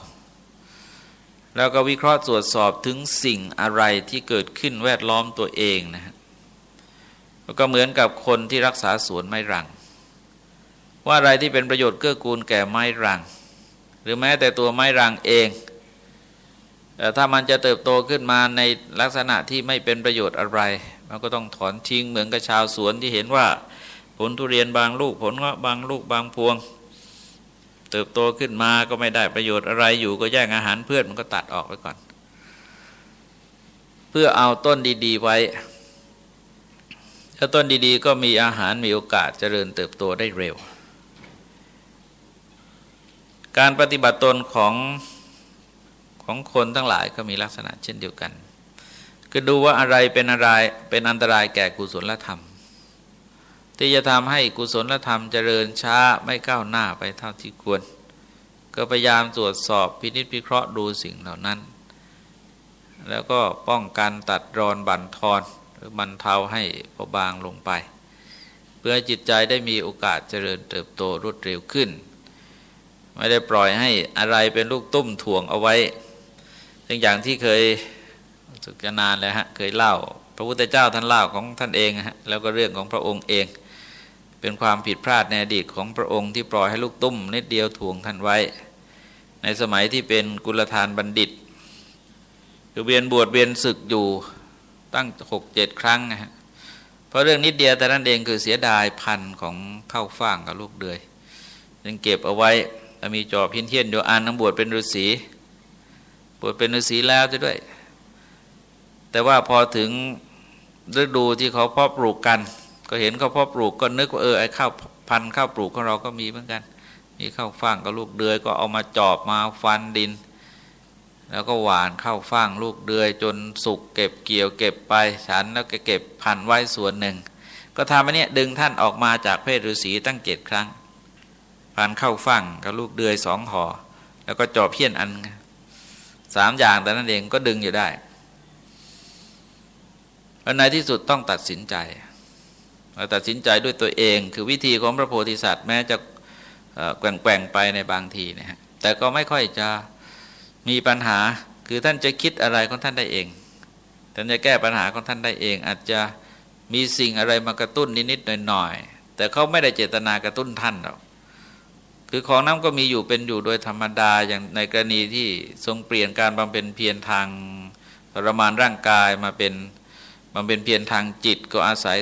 S1: แล้วก็วิเคราะห์ตรวจสอบถึงสิ่งอะไรที่เกิดขึ้นแวดล้อมตัวเองนะฮะแล้วก็เหมือนกับคนที่รักษาสวนไม้รัง ว่าอะไรที่เป็นประโยชน์เกื้อกูลแก่ไม้รัง หรือแม้แต่ตัวไม้รังเองแต่ถ้ามันจะเติบโตขึ้นมาในลักษณะที่ไม่เป็นประโยชน์อะไร มันก็ต้องถอนทิ้งเหมือนกับชาวสวนที่เห็นว่า ผลทุเรียนบางลูก ผลเงาะบางลูกบางพวง เติบโตขึ้นมาก็ไม่ได้ประโยชน์อะไรอยู่ก็แย่งอาหารเพื่อนมันก็ตัดออกไปก่อน เพื่อเอาต้นดีๆไว้ถ้าต้นดีๆ ก็มีอาหารมีโอกาสเจริญเติบโตได้เร็ว การปฏิบัติตนของของคนทั้งหลายก็มีลักษณะเช่นเดียวกันคือดูว่าอะไรเป็นอะไรเป็นอันตรายแก่กุศลธรรม ที่จะทำให้กุศลธรรมเจริญช้าไม่ก้าวหน้าไปเท่าที่ควร ก็พยายามตรวจสอบพินิจพิเคราะห์ดูสิ่งเหล่านั้น แล้วก็ป้องกันตัดรอนบั่นทอนหรือบรรเทาให้เบาบางลงไป เพื่อจิตใจได้มีโอกาสเจริญเติบโตรวดเร็วขึ้น ไม่ได้ปล่อยให้อะไรเป็นลูกตุ้มถ่วงเอาไว้ซึ่งอย่างที่เคยสุกนานแล้วฮะเคยเล่า พระพุทธเจ้าท่านเล่าของท่านเองฮะแล้วก็เรื่องของพระองค์เอง เป็นความผิดพลาดในอดีตของพระองค์ที่ปล่อยให้ลูกตุ้มนิดเดียวถ่วงท่านไว้ ในสมัยที่เป็นกุลธานบัณฑิตคือเวียนบวชเวียนศึกอยู่ตั้งหกเจ็ดครั้งนะฮะเพราะเรื่องนิดเดียวแต่นั้นเองคือเสียดายพันของเข้าฟ่างกับลูกเดือยยังเก็บเอาไว้ มีจอบพินเทียนอยู่อ่านน้ำบวชเป็นฤาษีบวชเป็นฤาษีแล้วจะด้วย แต่ว่าพอถึงฤดูที่เขาเพาะปลูกกัน ก็เห็นเขาเพาะปลูกก็นึกว่าเออไอ้ข้าวพันข้าวปลูกของเราก็มีเหมือนกัน มีข้าวฟ่างกับลูกเดือย ก็เอามาจอบมาฟันดิน แล้วก็หวานข้าวฟ่างลูกเดือย จนสุกเก็บเกี่ยวเก็บไปฉันแล้วก็เก็บพันไว้ส่วนหนึ่ง ก็ทำอันนี้ดึงท่านออกมาจากเพศฤาษีตั้งเจ็ดครั้ง พันเข้าฟั่งกับลูกเดือยสองห่อแล้วก็จอบเพี้ยนอันสามอย่างแต่นั้นเองก็ดึงอยู่ได้ในที่สุดต้องตัดสินใจตัดสินใจด้วยตัวเอง คือวิธีของพระโพธิสัตว์แม้จะแกว่งๆไปในบางทีนะฮะแต่ก็ไม่ค่อยจะมีปัญหาคือท่านจะคิดอะไรของท่านได้เอง ท่านจะแก้ปัญหาของท่านได้เอง อาจจะมีสิ่งอะไรมากระตุ้นนิดๆหน่อยๆแต่เขาไม่ได้เจตนากระตุ้นท่านหรอก คือของน้ำก็มีอยู่เป็นอยู่โดยธรรมดาอย่างในกรณีที่ทรงเปลี่ยนการบำเพ็ญเพียรทางทรมานร่างกายมาเป็นบำเพ็ญเพียรทางจิตก็อาศัย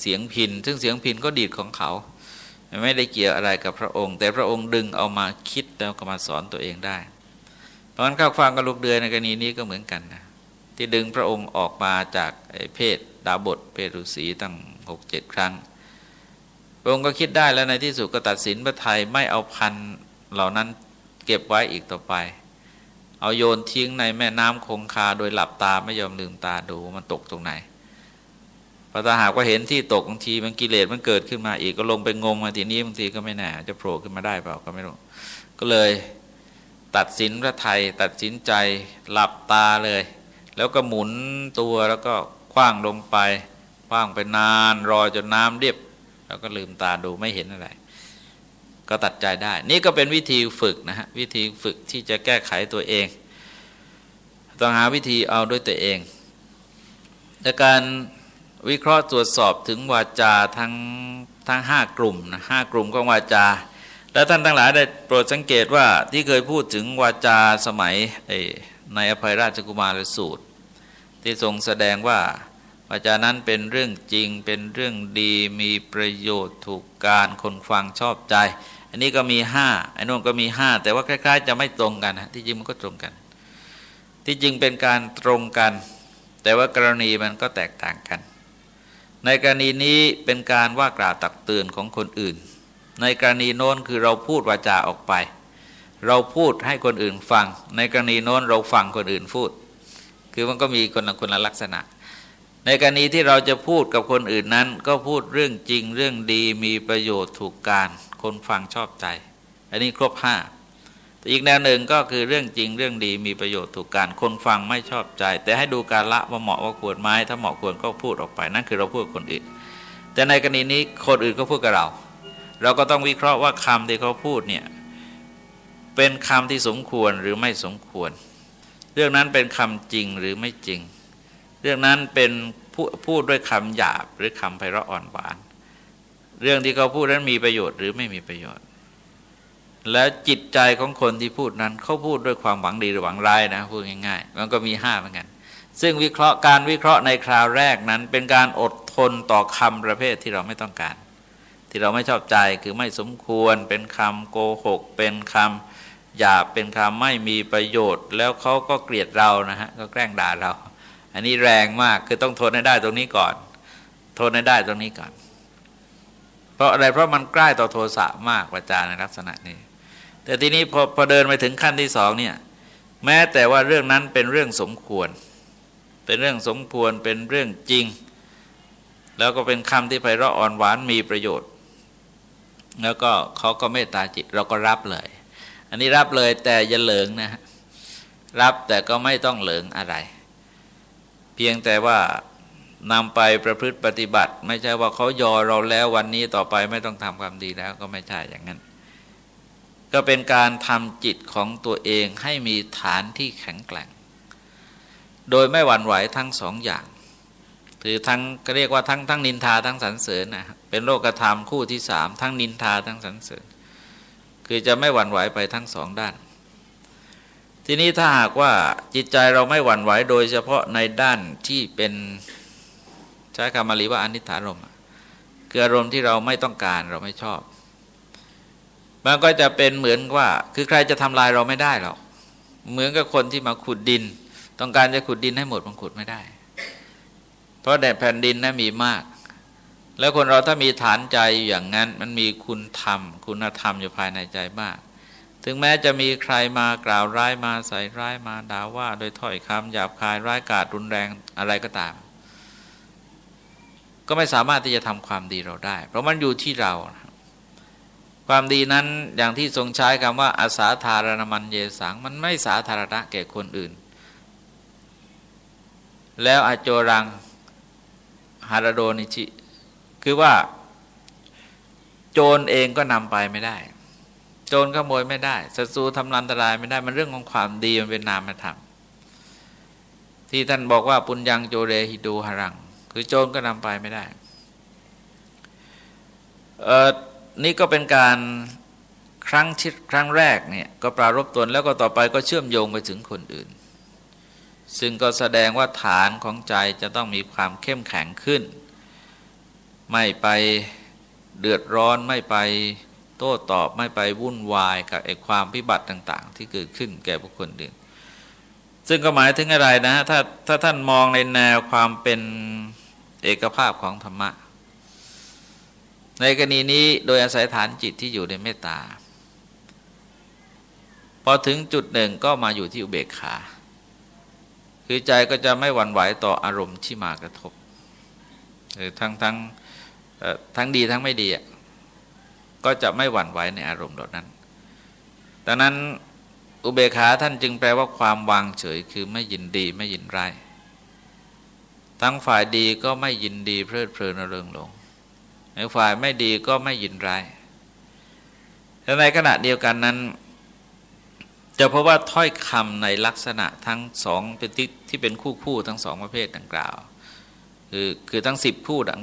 S1: เสียงพิน ซึ่งเสียงพินก็ดีดของเขาไม่ได้เกี่ยวอะไรกับพระองค์ แต่พระองค์ดึงเอามาคิดแล้วก็มาสอนตัวเองได้ เพราะนั้นข้าวฟางกับลูกเดือยในกรณีนี้ก็เหมือนกันนะที่ดึงพระองค์ออกมาจากเพศดาบทเพศฤษีตั้งหกเจ็ดครั้ง พระองค์ก็คิดได้แล้วในที่สุดก็ตัดสินพระไทยไม่เอาพันเหล่านั้นเก็บไว้อีกต่อไป เอาโยนทิ้งในแม่น้ำคงคาโดยหลับตาไม่ยอมลืมตาดูมันตกตรงไหนพระตาหากว่าเห็นที่ตกบางทีมันกิเลสมันเกิดขึ้นมาอีกก็ลงไปงมมาทีนี้บางทีก็ไม่แน่จะโผล่ขึ้นมาได้เปล่าก็ไม่รู้ก็เลยตัดสินพระไทยตัดสินใจหลับตาเลย แล้วก็หมุนตัวแล้วก็คว้างลงไปคว้างไปนาน รอจนน้ำเรียบ แล้วก็ลืมตาดูไม่เห็นอะไร ก็ตัดใจได้ นี่ก็เป็นวิธีฝึกนะฮะวิธีฝึกที่จะแก้ไขตัวเอง ต้องหาวิธีเอาด้วยตัวเองในการวิเคราะห์ตรวจสอบถึงวาจาทั้งทั้งห้ากลุ่มนะห้ากลุ่มของวาจา แล้วท่านทั้งหลายได้โปรดสังเกตว่าที่เคยพูดถึงวาจาสมัยในอภัยราชกุมารสูตร ที่ทรงแสดงว่า วาจานั้นเป็นเรื่องจริงเป็นเรื่องดีมีประโยชน์ถูกการคนฟังชอบใจ อันนี้ก็มีห้าไอ้นู่นก็มีห้าแต่ว่าคล้าย ๆ จะไม่ตรงกันนะที่จริงมันก็ตรงกัน ที่จริงเป็นการตรงกัน แต่ว่ากรณีมันก็แตกต่างกัน ในกรณีนี้เป็นการว่ากล่าวตักเตือนของคนอื่น ในกรณีโน้นคือเราพูดวาจาออกไป เราพูดให้คนอื่นฟัง ในกรณีโน้นเราฟังคนอื่นพูด คือมันก็มีคนละคนละลักษณะ ในกรณีที่เราจะพูดกับคนอื่นนั้น ก็พูดเรื่องจริงเรื่องดีมีประโยชน์ถูกการ คนฟังชอบใจ อันนี้ครบห้าอีกแนวหนึ่งก็คือเรื่องจริงเรื่องดีมีประโยชน์ถูกการ คนฟังไม่ชอบใจ แต่ให้ดูการละว่าเหมาะว่าควรไหมถ้าเหมาะควรก็พูดออกไปนั่นคือเราพูดคนอื่น แต่ในกรณีนี้คนอื่นก็พูดกับเรา เราก็ต้องวิเคราะห์ว่าคำที่เขาพูดเนี่ยเป็นคำที่สมควรหรือไม่สมควร เรื่องนั้นเป็นคำจริงหรือไม่จริง เรื่องนั้นเป็น พูดด้วยคำหยาบหรือคำไพเราะอ่อนหวาน เรื่องที่เขาพูดนั้นมีประโยชน์หรือไม่มีประโยชน์ แล้วจิตใจของคนที่พูดนั้นเขาพูดด้วยความหวังดีหรือหวังร้ายนะพูดง่ายๆ มันก็มีห้าเหมือนกัน ซึ่งวิเคราะห์การวิเคราะห์ในคราวแรกนั้น เป็นการอดทนต่อคำประเภทที่เราไม่ต้องการ ที่เราไม่ชอบใจคือไม่สมควร เป็นคำโกหก เป็นคำหยาบเป็นคำไม่มีประโยชน์ แล้วเขาก็เกลียดเรานะฮะก็แกล้งด่าเรา อันนี้แรงมากคือต้องทนให้ได้ตรงนี้ก่อน ทนให้ได้ตรงนี้ก่อน เพราะอะไรเพราะมันใกล้ต่อโทสะมากประจาในลักษณะนี้ แต่ทีนี้พอพอเดินไปถึงขั้นที่สองเนี่ยแม้แต่ว่าเรื่องนั้นเป็นเรื่องสมควร เป็นเรื่องสมควรเป็นเรื่องจริง แล้วก็เป็นคำที่ไพเราะอ่อนหวานมีประโยชน์ แล้วก็เขาก็เมตตาจิตเราก็รับเลย อันนี้รับเลยแต่อย่าเหลิงนะรับแต่ก็ไม่ต้องเหลิงอะไร พียงแต่ว่านำไปประพฤติปฏิบัติ ไม่ใช่ว่าเขายอเราแล้ววันนี้ต่อไปไม่ต้องทำความดีแล้วก็ไม่ใช่อย่างนั้น ก็เป็นการทำจิตของตัวเองให้มีฐานที่แข็งแกร่ง โดยไม่หวั่นไหวทั้งสองอย่างคือทั้งก็เรียกว่าทั้งทั้งนินทาทั้งสรรเสริญนะเป็นโลกธรรมคู่ที่สามทั้งนินทาทั้งสรรเสริญ คือจะไม่หวั่นไหวไปทั้งสองด้าน ทีนี้ถ้าหากว่าจิตใจเราไม่หวั่นไหวโดยเฉพาะในด้านที่เป็นใช้คำมาลีว่าอนิถารมคืออารมณ์ที่เราไม่ต้องการเราไม่ชอบ มันก็จะเป็นเหมือนว่า คือใครจะทำลายเราไม่ได้หรอกเหมือนกับคนที่มาขุดดิน ต้องการจะขุดดินให้หมดมันขุดไม่ได้ เพราะแดดแผ่นดินนะมีมาก แล้วคนเราถ้ามีฐานใจอย่างนั้น มันมีคุณธรรม คุณธรรมอยู่ภายในใจมาก ถึงแม้จะมีใครมากล่าวร้ายมาใส่ร้ายมาด่าว่า โดยถ้อยคำหยาบคายร้ายกาจรุนแรงอะไรก็ตาม ก็ไม่สามารถที่จะทำความดีเราได้ เพราะมันอยู่ที่เรา ความดีนั้นอย่างที่ทรงใช้คำว่าอาสาธารณมันเยสัง มันไม่สาธารณะแก่คนอื่น แล้วอโจรังฮารโดนิชิ คือว่า โจรเองก็นำไปไม่ได้ โจรขโมยไม่ได้ศัตรูทำลันตรายไม่ได้มันเรื่องของความดีมันเป็นนามธรรมที่ท่านบอกว่าปุญญังโจเรหิดูหรัง คือโจรก็นำไปไม่ได้เออนี่ก็เป็นการครั้งที่ครั้งแรกเนี่ยก็ปรารบตนแล้วก็ต่อไปก็เชื่อมโยงไปถึงคนอื่น ซึ่งก็แสดงว่าฐานของใจจะต้องมีความเข้มแข็งขึ้น ไม่ไปเดือดร้อนไม่ไป โต้ตอบไม่ไปวุ่นวายกับไอ้ความพิบัติต่าง ๆ ที่เกิดขึ้นแก่บุคคลอื่น ซึ่งก็หมายถึงอะไรนะถ้าถ้าท่านมองในแนวความเป็นเอกภาพของธรรมะ ในกรณีนี้โดยอาศัยฐานจิตที่อยู่ในเมตตา พอถึงจุดหนึ่งก็มาอยู่ที่อุเบกขา คือใจก็จะไม่หวั่นไหวต่ออารมณ์ที่มากระทบ หรือทั้งทั้งทั้งดีทั้งไม่ดีอะ ก็จะไม่หวั่นไหวในอารมณ์เหล่านั้นดังนั้นอุเบกขาท่านจึงแปลว่าความวางเฉยคือไม่ยินดีไม่ยินร้ายทั้งฝ่ายดีก็ไม่ยินดีเพลิดเพลินเริงหลงฝ่ายไม่ดีก็ไม่ยินร้ายแต่ในขณะเดียวกันนั้น จะพบว่าถ้อยคำในลักษณะทั้งสองเป็นที่ที่เป็นคู่คู่ทั้งสองประเภทดังกล่าว คือคือทั้งสิบคู่ดัง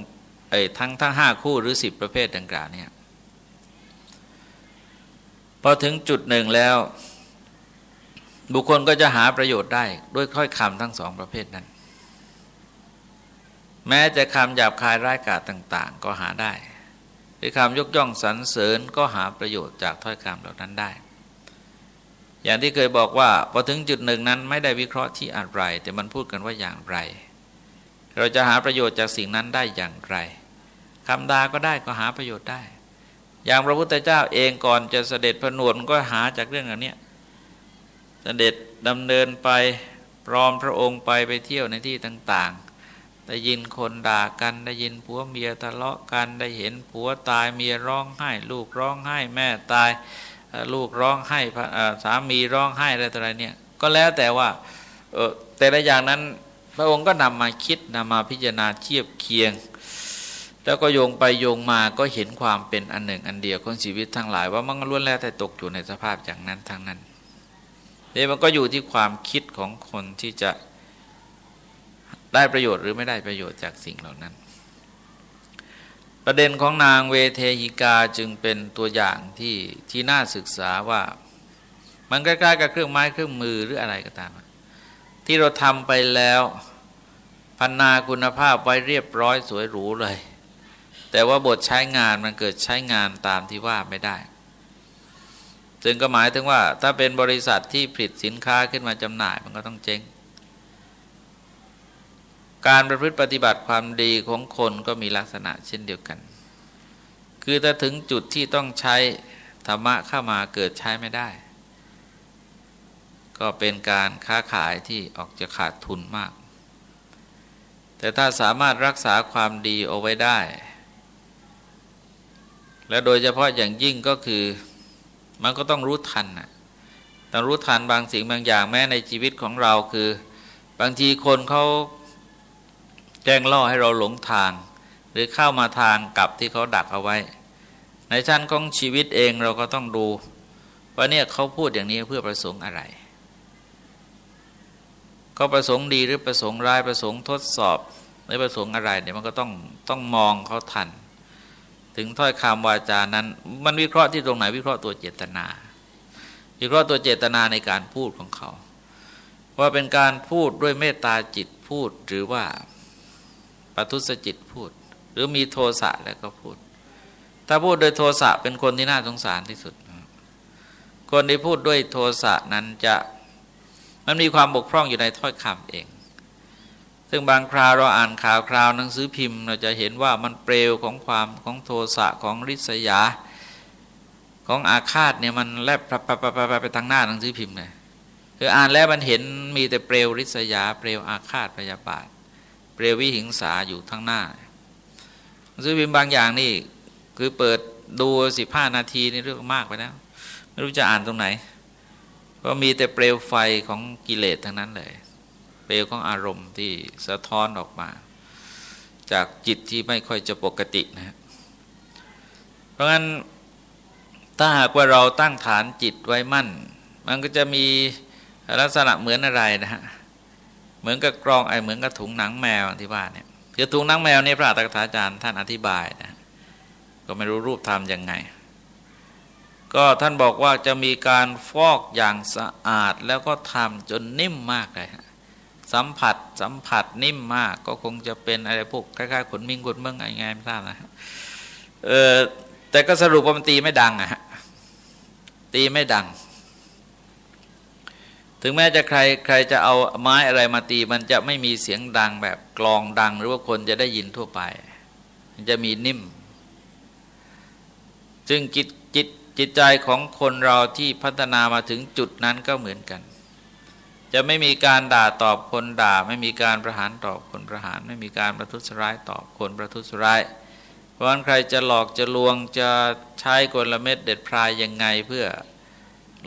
S1: ไอ้ทั้งทั้งห้าคู่หรือสิบประเภทดังกล่าวเนี่ย อถึงจุดหนึ่งแล้ว บุคคลก็จะหาประโยชน์ได้ด้วยค่อยคำทั้งสองประเภทนั้น แม้จะคำหยาบคายร้ายกาจต่าง ๆ ก็หาได้หรือคำยกย่องสรรเสริญก็หาประโยชน์จากถ้อยคำเหล่านั้นได้ อย่างที่เคยบอกว่าพอถึงจุดหนึ่งนั้นไม่ได้วิเคราะห์ที่อะไร แต่มันพูดกันว่าอย่างไร เราจะหาประโยชน์จากสิ่งนั้นได้อย่างไรคำดาก็ได้ก็หาประโยชน์ได้ อย่างพระพุทธเจ้าเองก่อนจะเสด็จพระนวลก็หาจากเรื่องอันนี้เสด็จดำเนินไปพร้อมพระองค์ไปไปเที่ยวในที่ต่างๆ ได้ยินคนด่ากันได้ยินผัวเมียทะเลาะกันได้เห็นผัวตายเมียร้องไห้ ลูกร้องไห้แม่ตายลูกร้องไห้สามีร้องไห้อะไรต่ออะไรเนี่ยก็แล้วแต่ว่าแต่ละอย่างนั้นพระองค์ก็นำมาคิดนำมาพิจารณาเทียบเคียง แล้วก็โยงไปโยงมาก็เห็นความเป็นอันหนึ่งอันเดียวของชีวิตทั้งหลาย ว่ามันล้วนแล้วแต่ตกอยู่ในสภาพอย่างนั้นทั้งนั้นนี่มันก็อยู่ที่ความคิดของคนที่จะได้ประโยชน์หรือไม่ได้ประโยชน์จากสิ่งเหล่านั้น ประเด็นของนางเวเทหิกาจึงเป็นตัวอย่างที่ที่น่าศึกษาว่ามันใกล้ๆกับเครื่องไม้เครื่องมือหรืออะไรก็ตาม ที่เราทำไปแล้วพันนาคุณภาพไว้เรียบร้อยสวยหรูเลย แต่ว่าบทใช้งานมันเกิดใช้งานตามที่ว่าไม่ได้ ซึ่งก็หมายถึงว่า ถ้าเป็นบริษัทที่ผลิตสินค้าขึ้นมาจำหน่ายมันก็ต้องเจ๊ง การประพฤติปฏิบัติความดีของคนก็มีลักษณะเช่นเดียวกัน คือถ้าถึงจุดที่ต้องใช้ธรรมะเข้ามาเกิดใช้ไม่ได้ ก็เป็นการค้าขายที่ออกจะขาดทุนมาก แต่ถ้าสามารถรักษาความดีเอาไว้ได้ และโดยเฉพาะอย่างยิ่งก็คือมันก็ต้องรู้ทันนะต้องรู้ทันบางสิ่งบางอย่างแม้ในชีวิตของเราคือ บางทีคนเขาแจ้งล่อให้เราหลงทาง หรือเข้ามาทางกับที่เขาดักเอาไว้ ในชั้นของชีวิตเองเราก็ต้องดูว่าเนี่ยเขาพูดอย่างนี้เพื่อประสงค์อะไรเขาประสงค์ดีหรือประสงค์ร้ายประสงค์ทดสอบหรือประสงค์อะไรเนี่ยมันก็ต้องต้องมองเขาทัน ถึงถ้อยคำวาจานั้น มันวิเคราะห์ที่ตรงไหนวิเคราะห์ตัวเจตนา วิเคราะห์ตัวเจตนาในการพูดของเขา ว่าเป็นการพูดด้วยเมตตาจิตพูดหรือว่าปัทุสจิตพูด หรือมีโทสะแล้วก็พูด ถ้าพูดโดยโทสะเป็นคนที่น่าสงสารที่สุด คนที่พูดด้วยโทสะนั้นจะมันมีความบกพร่องอยู่ในถ้อยคำเอง ซึ่งบางคราวเราอ่านข่าวคราวหนังสือพิมพ์ เราจะเห็นว่ามันเปลวของความของโทสะของริษยา ของอาฆาตเนี่ยมันแลบไปปปไปทางหน้าหนังสือพิมพ์เลยคืออ่านแล้วมันเห็นมีแต่เปลวริษยา เปลวอาฆาตพยาบาท เปรียวิหิงสาอยู่ทั้งหน้าซื้อพิมพ์บางอย่างนี่คือเปิดดูสิบห้านาทีนี่เรื่องมากไปแล้วไม่รู้จะอ่านตรงไหนเพราะมีแต่เปลวไฟของกิเลสทั้งนั้นเลย เปลวของอารมณ์ที่สะท้อนออกมา จากจิตที่ไม่ค่อยจะปกตินะเพราะงั้นถ้าหากว่าเราตั้งฐานจิตไว้มั่น มันก็จะมีลักษณะเหมือนอะไรนะฮะเหมือนกับกรองไอเหมือนกับถุงหนังแมวที่ว่าเนี่ยคือถุงหนังแมวนี่พระอัตถาจารย์ท่านอธิบายนะก็ไม่รู้รูปทำยังไง ก็ท่านบอกว่าจะมีการฟอกอย่างสะอาดแล้วก็ทำจนนิ่มมากเลย สัมผัสสัมผัสนิ่มมากก็คงจะเป็นอะไรพวกคล้ายๆขนมิงขนเมืองอะไรไงไม่ทราบนะเออแต่ก็สรุปว่ามันตีไม่ดังอะฮะตีไม่ดัง ถึงแม้จะใครใครจะเอาไม้อะไรมาตี มันจะไม่มีเสียงดังแบบกลองดัง หรือว่าคนจะได้ยินทั่วไป มันจะมีนิ่ม ซึ่งจิตจิตจิตใจของคนเราที่พัฒนามาถึงจุดนั้นก็เหมือนกัน จะไม่มีการด่าตอบคนด่า ไม่มีการประหารตอบคนประหาร ไม่มีการประทุษร้ายตอบคนประทุษร้าย เพราะนั้นใครจะหลอกจะลวงจะใช้กลเม็ดเด็ดพรายยังไงเพื่อ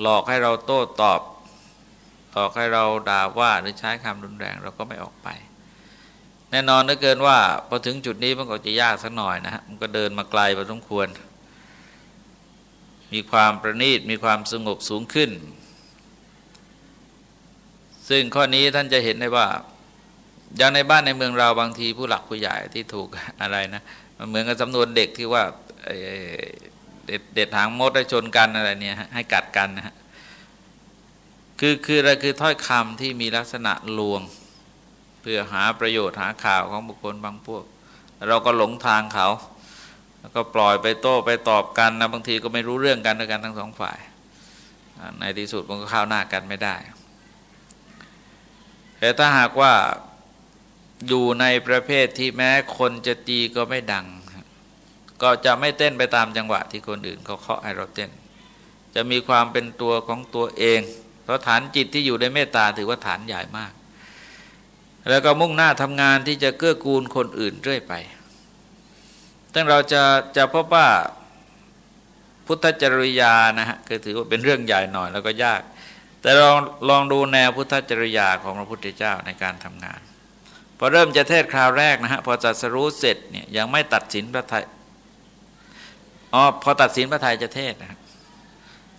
S1: หลอกให้เราโต้ตอบต่อให้เราด่าว่าหรือใช้คำรุนแรงเราก็ไม่ออกไป แน่นอนเหลือเกินว่าพอถึงจุดนี้มันก็จะยากสักหน่อยนะฮะมันก็เดินมาไกลพอสมควร มีความประณีตมีความสงบสูงขึ้น ซึ่งข้อนี้ท่านจะเห็นได้ว่า อย่างในบ้านในเมืองเราบางทีผู้หลักผู้ใหญ่ที่ถูกอะไรนะมันเหมือนกับจำนวนเด็กที่ว่าเด็ดเด็ดหางมดได้ชนกันอะไรเนี่ยให้กัดกันนะฮะคือคืออะไรคือถ้อยคำที่มีลักษณะลวง เพื่อหาประโยชน์หาข่าวของบุคคลบางพวก เราก็หลงทางเขา แล้วก็ปล่อยไปโต้ไปตอบกันนะบางทีก็ไม่รู้เรื่องกันด้วยกันทั้งสองฝ่าย ในที่สุดมันก็เข้าหน้ากันไม่ได้ แต่ถ้าหากว่าอยู่ในประเภทที่แม้คนจะตีก็ไม่ดัง ก็จะไม่เต้นไปตามจังหวะที่คนอื่นเขาเคาะให้เราเต้น จะมีความเป็นตัวของตัวเอง เพราะฐานจิตที่อยู่ในเมตตาถือว่าฐานใหญ่มาก แล้วก็มุ่งหน้าทำงานที่จะเกื้อกูลคนอื่นเรื่อยไปตั้งเราจะจะพบว่าพุทธจริยานะฮะก็ถือว่าเป็นเรื่องใหญ่หน่อยแล้วก็ยาก แต่ลองลองดูแนวพุทธจริยาของพระพุทธเจ้าในการทำงาน พอเริ่มจะเทศคราวแรกนะฮะพอจัดสรู้เสร็จเนี่ยยังไม่ตัดสินพระไทยอ๋อพอตัดสินพระไทยจะเทศนะ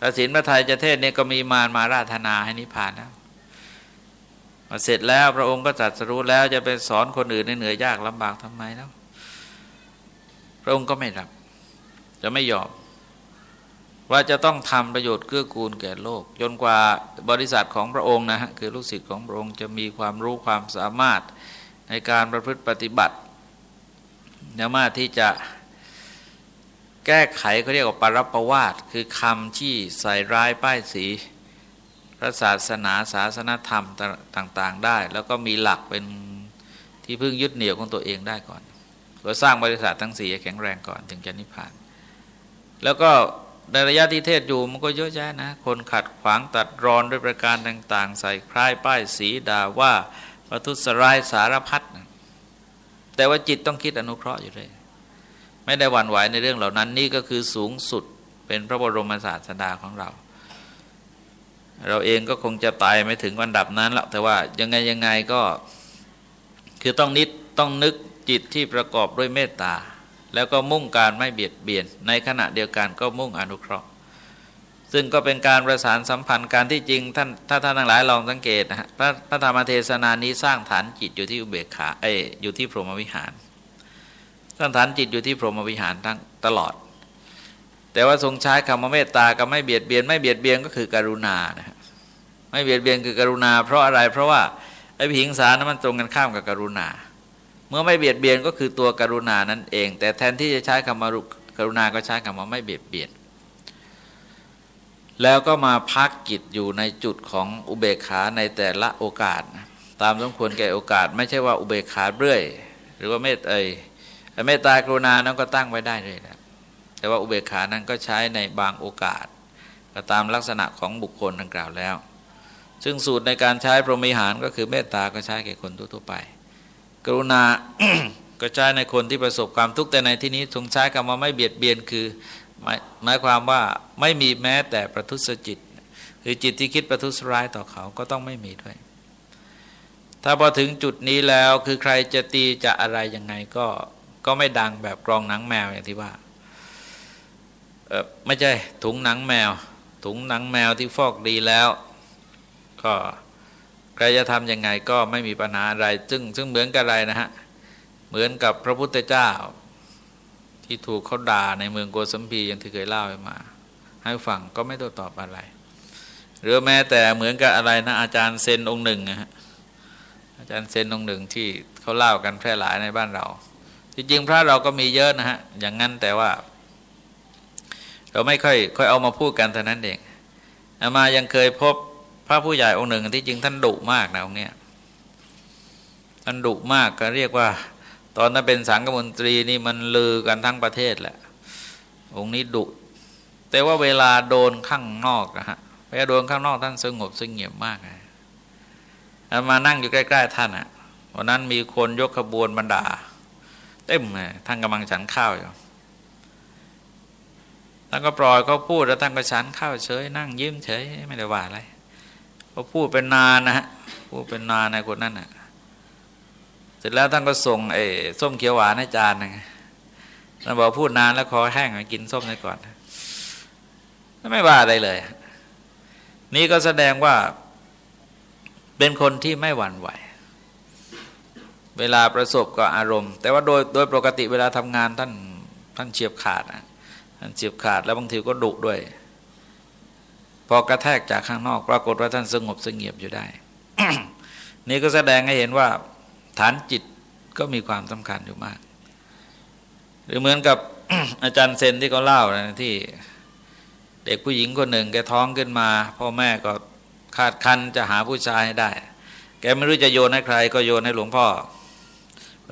S1: ตัดสินพระไทยจะเทศเนี่ยก็มีมารมาราธนาให้นิพพานแล้วเสร็จแล้วพระองค์ก็จัดสรู้แล้วจะไปสอนคนอื่นในเหนื่อยยากลำบากทำไมแล้ว พระองค์ก็ไม่รับ จะไม่ยอม ว่าจะต้องทำประโยชน์เกื้อกูลแก่โลก จนกว่าบริษัทของพระองค์นะฮะคือลูกศิษย์ของพระองค์จะมีความรู้ความสามารถในการประพฤติปฏิบัติสามารถที่จะแก้ไขเขาเรียกว่าปรับประวาตคือคำที่ใส่ร้ายป้ายสี พระศาสนาศาสนธรรมต่าง ๆ ได้ แล้วก็มีหลักเป็นที่พึ่งยึดเหนี่ยวของตัวเองได้ก่อนก็สร้างบริษัททั้งสี่แข็งแรงก่อนถึงจะนิพพาน แล้วก็ ในระยะที่เทศอยู่มันก็เยอะแยะนะ คนขัดขวางตัดรอนด้วยประการต่าง ๆ ใส่คล้ายป้ายสีด่าว่าประทุษร้ายสารพัดแต่ว่าจิตต้องคิดอนุเคราะห์อยู่เลย ไม่ได้หวั่นไหวในเรื่องเหล่านั้น นี่ก็คือสูงสุดเป็นพระบรมศาสดาของเรา เราเองก็คงจะตายไม่ถึงวันดับนั้นหรอกแต่ว่ายังไงยังไงก็คือต้องนิดต้องนึกจิตที่ประกอบด้วยเมตตา แล้วก็มุ่งการไม่เบียดเบียน ในขณะเดียวกันก็มุ่งอนุเคราะห์ ซึ่งก็เป็นการประสานสัมพันธ์การที่จริงท่านถ้าท่านทั้งหลายลองสังเกตนะฮะพระพระธรรมเทศนานี้สร้างฐานจิตอยู่ที่อุเบกขาเออยู่ที่พรหมวิหารสถางฐานจิตอยู่ที่พรหมวิหารทั้งตลอด แต่ว่าทรงใช้คำว่าเมตตากับไม่เบียดเบียน ไม่เบียดเบียนก็คือกรุณานะฮะไม่เบียดเบียนคือกรุณา เพราะอะไรเพราะว่าไอ้ผิงสารนั้นมันตรงกันข้ามกับกรุณา เมื่อไม่เบียดเบียนก็คือตัวกรุณานั่นเอง แต่แทนที่จะใช้คำว่ากรุณาก็ใช้คำว่าไม่เบียดเบียน แล้วก็มาพักกิจอยู่ในจุดของอุเบกขาในแต่ละโอกาส ตามสมควรแก่โอกาส ไม่ใช่ว่าอุเบกขาเรื่อย หรือว่าเมตเอยเมตตากรุณานั้นก็ตั้งไว้ได้เลยนะแต่ว่าอุเบกขานั้นก็ใช้ในบางโอกาส ก็ตามลักษณะของบุคคลดังกล่าวแล้ว ซึ่งสูตรในการใช้พรหมิหารก็คือเมตตาก็ใช้แก่คนทั่วไป กรุณาก็ใช้ในคนที่ประสบความทุกข์แต่ในที่นี้ทรงใช้คำว่าไม่เบียดเบียนคือหมายหมายความว่าไม่มีแม้แต่ประทุษจิต คือจิตที่คิดประทุษร้ายต่อเขาก็ต้องไม่มีด้วย ถ้าพอถึงจุดนี้แล้วคือใครจะตีจะอะไรยังไงก็ก็ไม่ดังแบบกรองหนังแมวอย่างที่ว่าเออไม่ใช่ถุงหนังแมว ถุงหนังแมวที่ฟอกดีแล้ว ก็ ใครจะทำยังไงก็ไม่มีปัญหาอะไร ซึ่งซึ่งเหมือนกับอะไรนะฮะ เหมือนกับพระพุทธเจ้า ที่ถูกเขาด่าในเมืองโกสัมพีอย่างที่เคยเล่าไปมา ให้ฟังก็ไม่ตัวตอบอะไร หรือแม้แต่เหมือนกับอะไรนะอาจารย์เซนองค์หนึ่งนะฮะอาจารย์เซนองค์หนึ่งที่เขาเล่ากันแพร่หลายในบ้านเราจริงๆพระเราก็มีเยอะนะฮะอย่างนั้นแต่ว่า เราไม่ค่อยค่อยเอามาพูดกันเท่านั้นเองอามายังเคยพบ ระผู้ใหญ่องค์หนึ่งที่จริงท่านดุมากนะองค์เนี้ยท่านดุมากก็เรียกว่า ตอนนั้นเป็นสังฆมนตรีนี่มันลือกันทั้งประเทศแหละ องค์นี้ดุ แต่ว่าเวลาโดนข้างนอกนะฮะเวลาโดนข้างนอกท่านสงบสงเงียบมากเลยมานั่งอยู่ใกล้ ๆ ท่านอะวันนั้นมีคนยกขบวนบรรดาเต็มเลยท่านกำลังฉันข้าวอยู่ท่านก็ปล่อยเขาพูดแล้วท่านก็ฉันข้าวเฉย นั่งยิ้มเฉยไม่ได้ว่าอะไร เขาพูดเป็นนานนะฮะพูดเป็นนานในคนนั้นน่ะเสร็จแล้วท่านก็ส่งไอ้ส้มเขียวหวานให้จานนึงท่านบอกพูดนานแล้วคอแห้งกินส้มได้ก่อนไม่ว่าอะไรเลย นี่ก็แสดงว่าเป็นคนที่ไม่หวั่นไหว เวลาประสบกับอารมณ์ แต่ว่าโดยโดยปกติเวลาทำงานท่านท่านเฉียบขาดนะท่านเฉียบขาดแล้วบางทีก็ดุด้วย พอกระแทกจากข้างนอก ปรากฏว่าท่านสงบสงเงียบอยู่ได้ นี่ก็แสดงให้เห็นว่า ฐานจิตก็มีความสำคัญอยู่มาก หรือเหมือนกับอาจารย์เซนที่เขาเล่านะที่เด็กผู้หญิงคนหนึ่ง แกท้องขึ้นมา พ่อแม่ก็คาดคันจะหาผู้ชายให้ได้ แกไม่รู้จะโยนให้ใคร ก็โยนให้หลวงพ่อ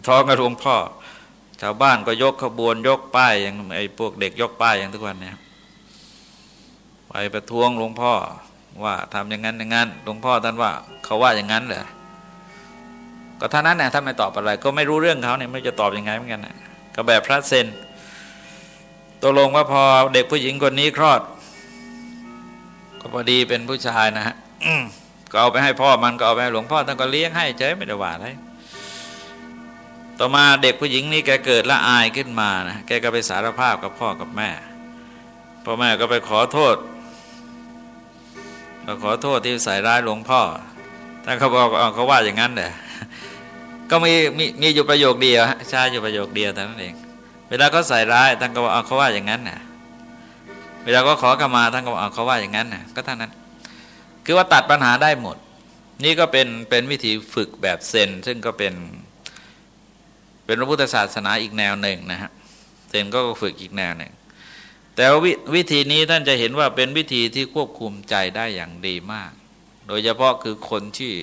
S1: ท้องกับหลวงพ่อ ชาวบ้านก็ยกขบวนยกป้ายอย่างไอ้พวกเด็กยกป้ายอย่างทุกวันเนี่ย ไปประท้วงหลวงพ่อว่าทำอย่างนั้นอย่างนั้นหลวงพ่อท่านว่าเขาว่าอย่างนั้นเหรอก็ท่านั้นนะถ้านไม่ตอบอะไร ก็ไม่รู้เรื่องเขาเนี่ยไม่จะตอบยังไงเหมือนกันนะก็แบบพระเซนตกลงว่าพอเด็กผู้หญิงคนนี้คลอด ก็พอดีเป็นผู้ชายนะฮะก็เอาไปให้พ่อมันก็เอาไปให้หลวงพ่อท่านก็เลี้ยงให้เฉยไม่ได้ว่าอะไรต่อมาเด็กผู้หญิงนี่แกเกิดละอายขึ้นมานะแกก็ไปสารภาพกับพ่อกับแม่พ่อแม่ก็ไปขอโทษ ขอโทษที่ใส่ร้ายหลวงพ่อท่านเขาบอกเขาว่าอย่างนั้นเลยก็มีมีมีอยู่ประโยคเดียวใช่อยู่ประโยคเดียวแต่นั้นเอง เวลาเขาใส่ร้ายท่านก็บอกเขาว่าอย่างนั้นน่ะ เวลาก็ขอขมาท่านก็บอกเขาว่าอย่างนั้นน่ะ ก็เท่านั้น คือว่าตัดปัญหาได้หมด นี่ก็เป็นเป็นวิธีฝึกแบบเซนซึ่งก็เป็นเป็นพระพุทธศาสนาอีกแนวหนึ่งนะฮะเซนก็ฝึกอีกแนวหนึ่ง แต่ววิธีนี้ท่านจะเห็นว่าเป็นวิธีที่ควบคุมใจได้อย่างดีมาก โดยเฉพาะคือคนที่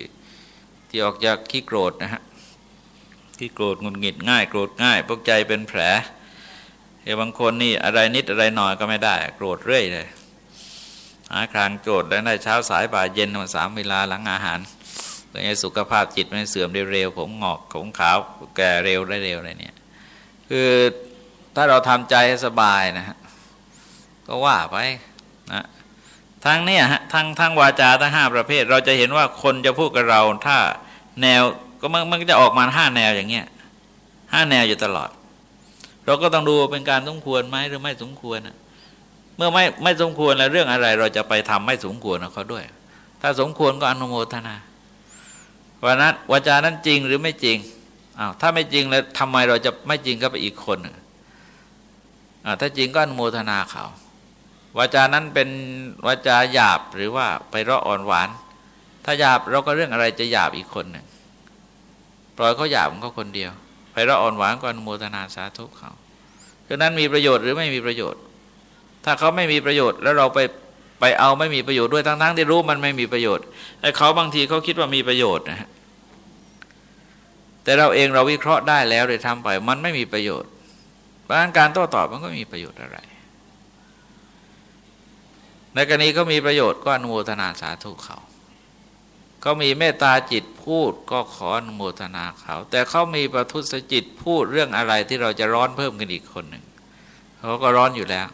S1: ที่ออกจากขี้โกรธนะฮะขี้โกรธงุนหงิดง่าย โกรธง่ายพวกใจเป็นแผลเฮ้บางคนนี่อะไรนิดอะไรหน่อยก็ไม่ได้ โกรธเรื่อยเลยหาครางโกรธได้เช้าสายบ่ายเย็นวันสามเวลาหลังอาหารเพื่อให้สุขภาพจิตไม่เสื่อมเร็วๆผมงอกผมขาวแก่เร็วได้เร็วอะไรเนี่ยคือถ้าเราทำใจให้สบายนะฮะ ก็ว่าไปนะทั้งเนี่ยฮะทั้งทั้งวาจาทั้งห้าประเภท เราจะเห็นว่าคนจะพูดกับเรา ถ้าแนวก็มันมันจะออกมาห้าแนวอย่างเงี้ยห้าแนวอยู่ตลอด เราก็ต้องดูเป็นการสมควรไหมหรือไม่สมควรเมื่อไม่ไม่สมควรแล้วเรื่องอะไร เราจะไปทำไม่สมควรเขาด้วย ถ้าสมควรก็อนุโมทนาวันนั้นวาจานั้นจริงหรือไม่จริงอ้าวถ้าไม่จริงแล้วทำไมเราจะไม่จริงก็ไปอีกคนอ่าถ้าจริงก็อนุโมทนาเขา วาจานั้นเป็นวาจาหยาบหรือว่าไปเราะอ่อนหวาน ถ้าหยาบเราก็เรื่องอะไรจะหยาบอีกคนหนึ่งปล่อยเขาหยาบของเขาคนเดียว ไปเราะอ่อนหวานก็อนุโมทนาสาธุเขาดังนั้นมีประโยชน์หรือไม่มีประโยชน์ ถ้าเขาไม่มีประโยชน์แล้วเราไปไปเอาไม่มีประโยชน์ด้วยทั้งๆที่รู้มันไม่มีประโยชน์แต่เขาบางทีเขาคิดว่ามีประโยชน์นะฮะแต่เราเองเราวิเคราะห์ได้แล้วเลยทำไปมันไม่มีประโยชน์เพราะการโต้ตอบมันก็มีประโยชน์อะไร ในกรณีเขามีประโยชน์ก็อนุโมทนาสาธุเขา เขามีเมตตาจิตพูดก็ขออนุโมทนาเขา แต่เขามีประทุษจิตพูดเรื่องอะไรที่เราจะร้อนเพิ่มขึ้นอีกคนหนึ่งเขาก็ร้อนอยู่แล้ว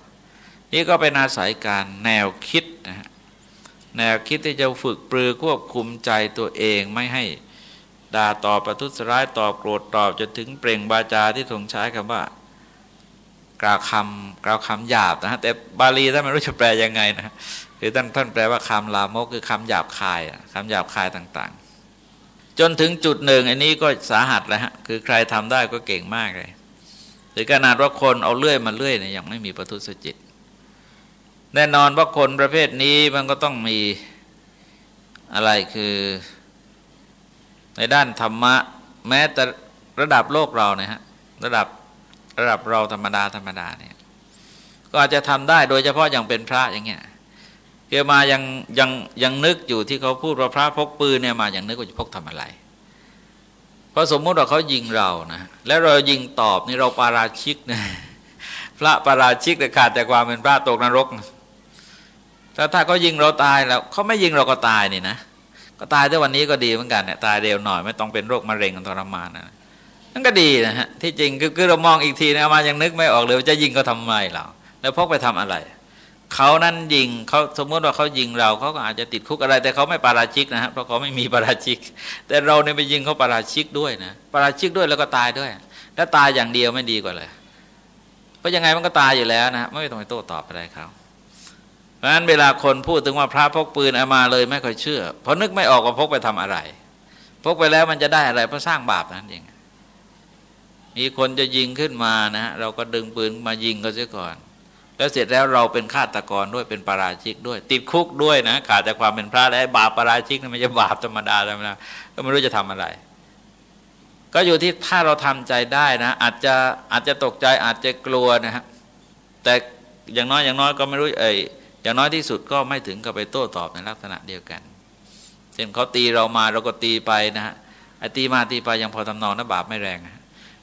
S1: นี่ก็เป็นอาศัยการแนวคิดนะฮะแนวคิดที่จะฝึกปรือควบคุมใจตัวเองไม่ให้ด่าตอบประทุษร้ายตอบโกรธตอบจนถึงเปล่งบาจาที่ทรงใช้คำว่า กล่าวคำกล่าวคำหยาบนะฮะแต่บาลีท่านไม่รู้จะแปลยังไงนะคือท่านท่านแปลว่าคำลามกคือคำหยาบคายคำหยาบคายต่างๆ จนถึงจุดหนึ่งอันนี้ก็สาหัสแล้วฮะคือใครทำได้ก็เก่งมากเลยหรือขนาดว่าคนเอาเลื่อยมาเลื่อยเนี่ยยังไม่มีประทุษจิต แน่นอนว่าคนประเภทนี้มันก็ต้องมีอะไรคือในด้านธรรมะ แม้แต่ระดับโลกเราเนี่ยฮะระดับ ระดับเราธรรมดาธรรมดาเนี่ยก็อาจจะทำได้โดยเฉพาะอย่างเป็นพระอย่างเงี้ยเกี่ยมายังยังยังนึกอยู่ที่เขาพูดว่าพระพกปืนเนี่ยมาอย่างนึกว่าจะพกทำอะไรเพราะสมมุติว่าเขายิงเรานะแล้วเรายิงตอบนี่เราปาราชิกนะพระปาราชิกแต่ขาดแต่ความเป็นพระตกนรกถ้าถ้าเขายิงเราตายแล้วเขาไม่ยิงเราก็ตายนี่นะก็ตายแต่วันนี้ก็ดีเหมือนกันเนี่ยตายเร็วหน่อย ไม่ต้องเป็นโรคมะเร็งทรมานนะ นั่นก็ดีนะฮะที่จริงคือคือเรามองอีกทีนะมายังนึกไม่ออกเลยจะยิงก็ทำไมเราแล้วพกไปทำอะไรเขานั้นยิงเขาสมมติว่าเขายิงเราเขาก็อาจจะติดคุกอะไร แต่เขาไม่ปาราชิกนะฮะเพราะเขาไม่มีปาราชิก แต่เราเนี่ยไปยิงเขาปาราชิกด้วยนะปาราชิกด้วยแล้วก็ตายด้วยแล้วตายอย่างเดียวไม่ดีกว่าเลยเพราะยังไงมันก็ตายอยู่แล้วนะไม่ต้องไปโต้ตอบอะไรเขาเพราะฉะนั้นเวลาคนพูดถึงว่าพระพกปืนเอามาเลยไม่ค่อยเชื่อเพราะนึกไม่ออกว่าพกไปทำอะไร พกไปแล้วมันจะได้อะไรเพราะสร้างบาปนั่นเอง มีคนจะยิงขึ้นมานะเราก็ดึงปืนมายิงเขาเสียก่อน แล้วเสร็จแล้วเราเป็นฆาตกรด้วยเป็นปาราชิกด้วย ติดคุกด้วยนะขาดจากความเป็นพระแล้วบาปปาราชิกนั่นไม่ใช่บาปธรรมดาธรรมดาก็ไม่รู้จะทำอะไร ก็อยู่ที่ถ้าเราทำใจได้นะ อาจจะอาจจะตกใจอาจจะกลัวนะฮะแต่อย่างน้อยอย่างน้อยก็ไม่รู้เอ้ยอย่างน้อยที่สุดก็ไม่ถึงกับไปโต้ตอบในลักษณะเดียวกันเช่นเขาตีเรามาเราก็ตีไปนะฮะไอ้ตีมาตีไปยังพอทำนองนะบาปไม่แรงนะ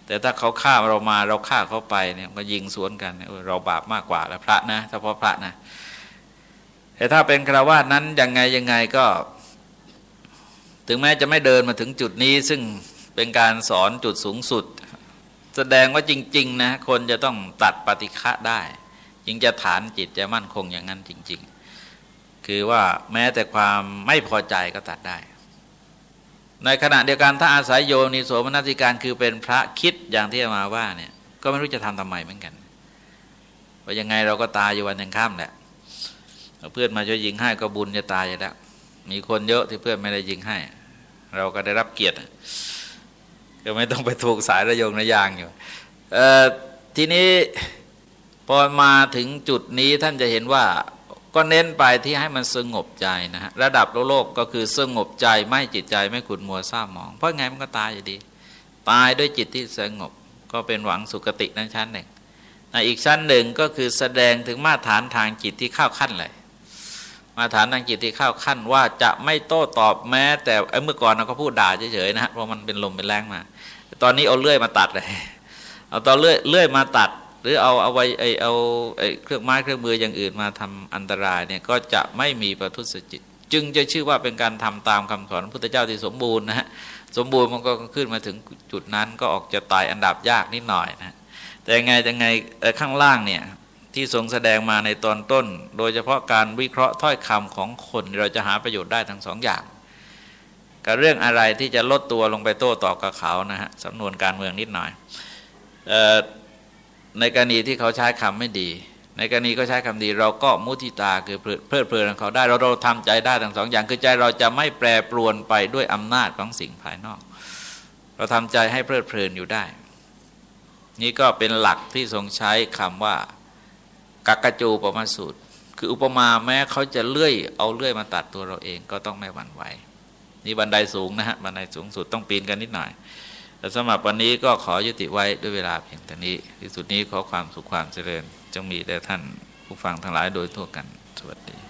S1: แต่ถ้าเขาฆ่าเรามาเราฆ่าเขาไปเนี่ยก็ยิงสวนกันเราบาปมากกว่าแล้วพระนะเฉพาะพระนะแต่ถ้าเป็นคราวาสนั้นยังไงยังไงก็ ถึงแม้จะไม่เดินมาถึงจุดนี้ ซึ่งเเป็นการสอนจุดสูงสุด แสดงว่าจริง ๆ นะ คนจะต้องตัดปฏิฆะได้จึงจะฐานจิตจะมั่นคงอย่างนั้นจริง ๆ คือว่าแม้แต่ความไม่พอใจก็ตัดได้ ในขณะเดียวกันถ้าอาศัยโยนิโสมนสิการคือเป็นพระคิดอย่างที่มาว่าเนี่ยก็ไม่รู้จะทำทำไมเหมือนกันว่ายังไงเราก็ตายอยู่วันยังข้ามแหละเพื่อนมาช่วยยิงให้ก็บุญจะตายอยู่แล้วมีคนเยอะที่เพื่อนไม่ได้ยิงให้ เราก็ได้รับเกียรติก็ไม่ต้องไปถูกสายระยงระยางอยู่ทีนี้พอมาถึงจุดนี้ท่านจะเห็นว่า ก็เน้นไปที่ให้มันสงบใจนะฮะระดับโลโลกก็คือสงบใจไม่จิตใจไม่ขุนมัวเศร้าหมอง เพราะไงมันก็ตายอยู่ดี ตายด้วยจิตที่สงบ ก็เป็นหวังสุคตินั้นชั้นหนึ่งอีกชั้นหนึ่งก็คือแสดงถึงมาตรฐานทางจิตที่เข้าขั้นเลยมาตรฐานทางจิตที่เข้าขั้นว่าจะไม่โต้ตอบแม้ แต่เมื่อก่อนเราก็พูดด่าเฉยๆนะฮะเพราะมันเป็นลมเป็นแรงมา ตอนนี้เอาเลื่อยมาตัดเลยเอาตอนเลื่อยเลื่อยมาตัด หรือเอาเอาไว้ไอเอาไอเครื่องไม้เครื่องมืออย่างอื่นมาทำอันตรายเนี่ยก็จะไม่มีประทุษจิต จึงจะชื่อว่าเป็นการทำตามคำสอนพระพุทธเจ้าที่สมบูรณ์นะฮะสมบูรณ์มันก็ขึ้นมาถึงจุดนั้นก็ออกจะตายอันดับยากนิดหน่อยนะแต่ยังไงยังไงข้างล่างเนี่ยที่ทรงแสดงมาในตอนต้น โดยเฉพาะการวิเคราะห์ถ้อยคำของคนเราจะหาประโยชน์ได้ทั้งสองอย่างกับเรื่องอะไรที่จะลดตัวลงไปโต้ตอบกับเขานะฮะสำนวนการเมืองนิดหน่อย ในกรณีที่เขาใช้คำไม่ดี ในกรณีก็ใช้คำดี เราก็มุทิตาคือเพลิดเพลินเขาได้เราเราทำใจได้ทั้งสองอย่างคือใจเราจะไม่แปรปรวนไปด้วยอำนาจของสิ่งภายนอก เราทำใจให้เพลิดเพลินอยู่ได้ นี่ก็เป็นหลักที่ทรงใช้คำว่ากักกจูปมาสูตร คืออุปมาแม้เขาจะเลื่อยเอาเลื่อยมาตัดตัวเราเองก็ต้องไม่หวั่นไหวนี่บันไดสูงนะฮะบันไดสูงสุดต้องปีนกันนิดหน่อย แต่สำหรับวันนี้ก็ขอยุติไว้ด้วยเวลาเพียงเท่านี้ ที่สุดนี้ขอความสุขความเจริญ จงมีแด่ท่านผู้ฟังทั้งหลายโดยทั่วกันสวัสดี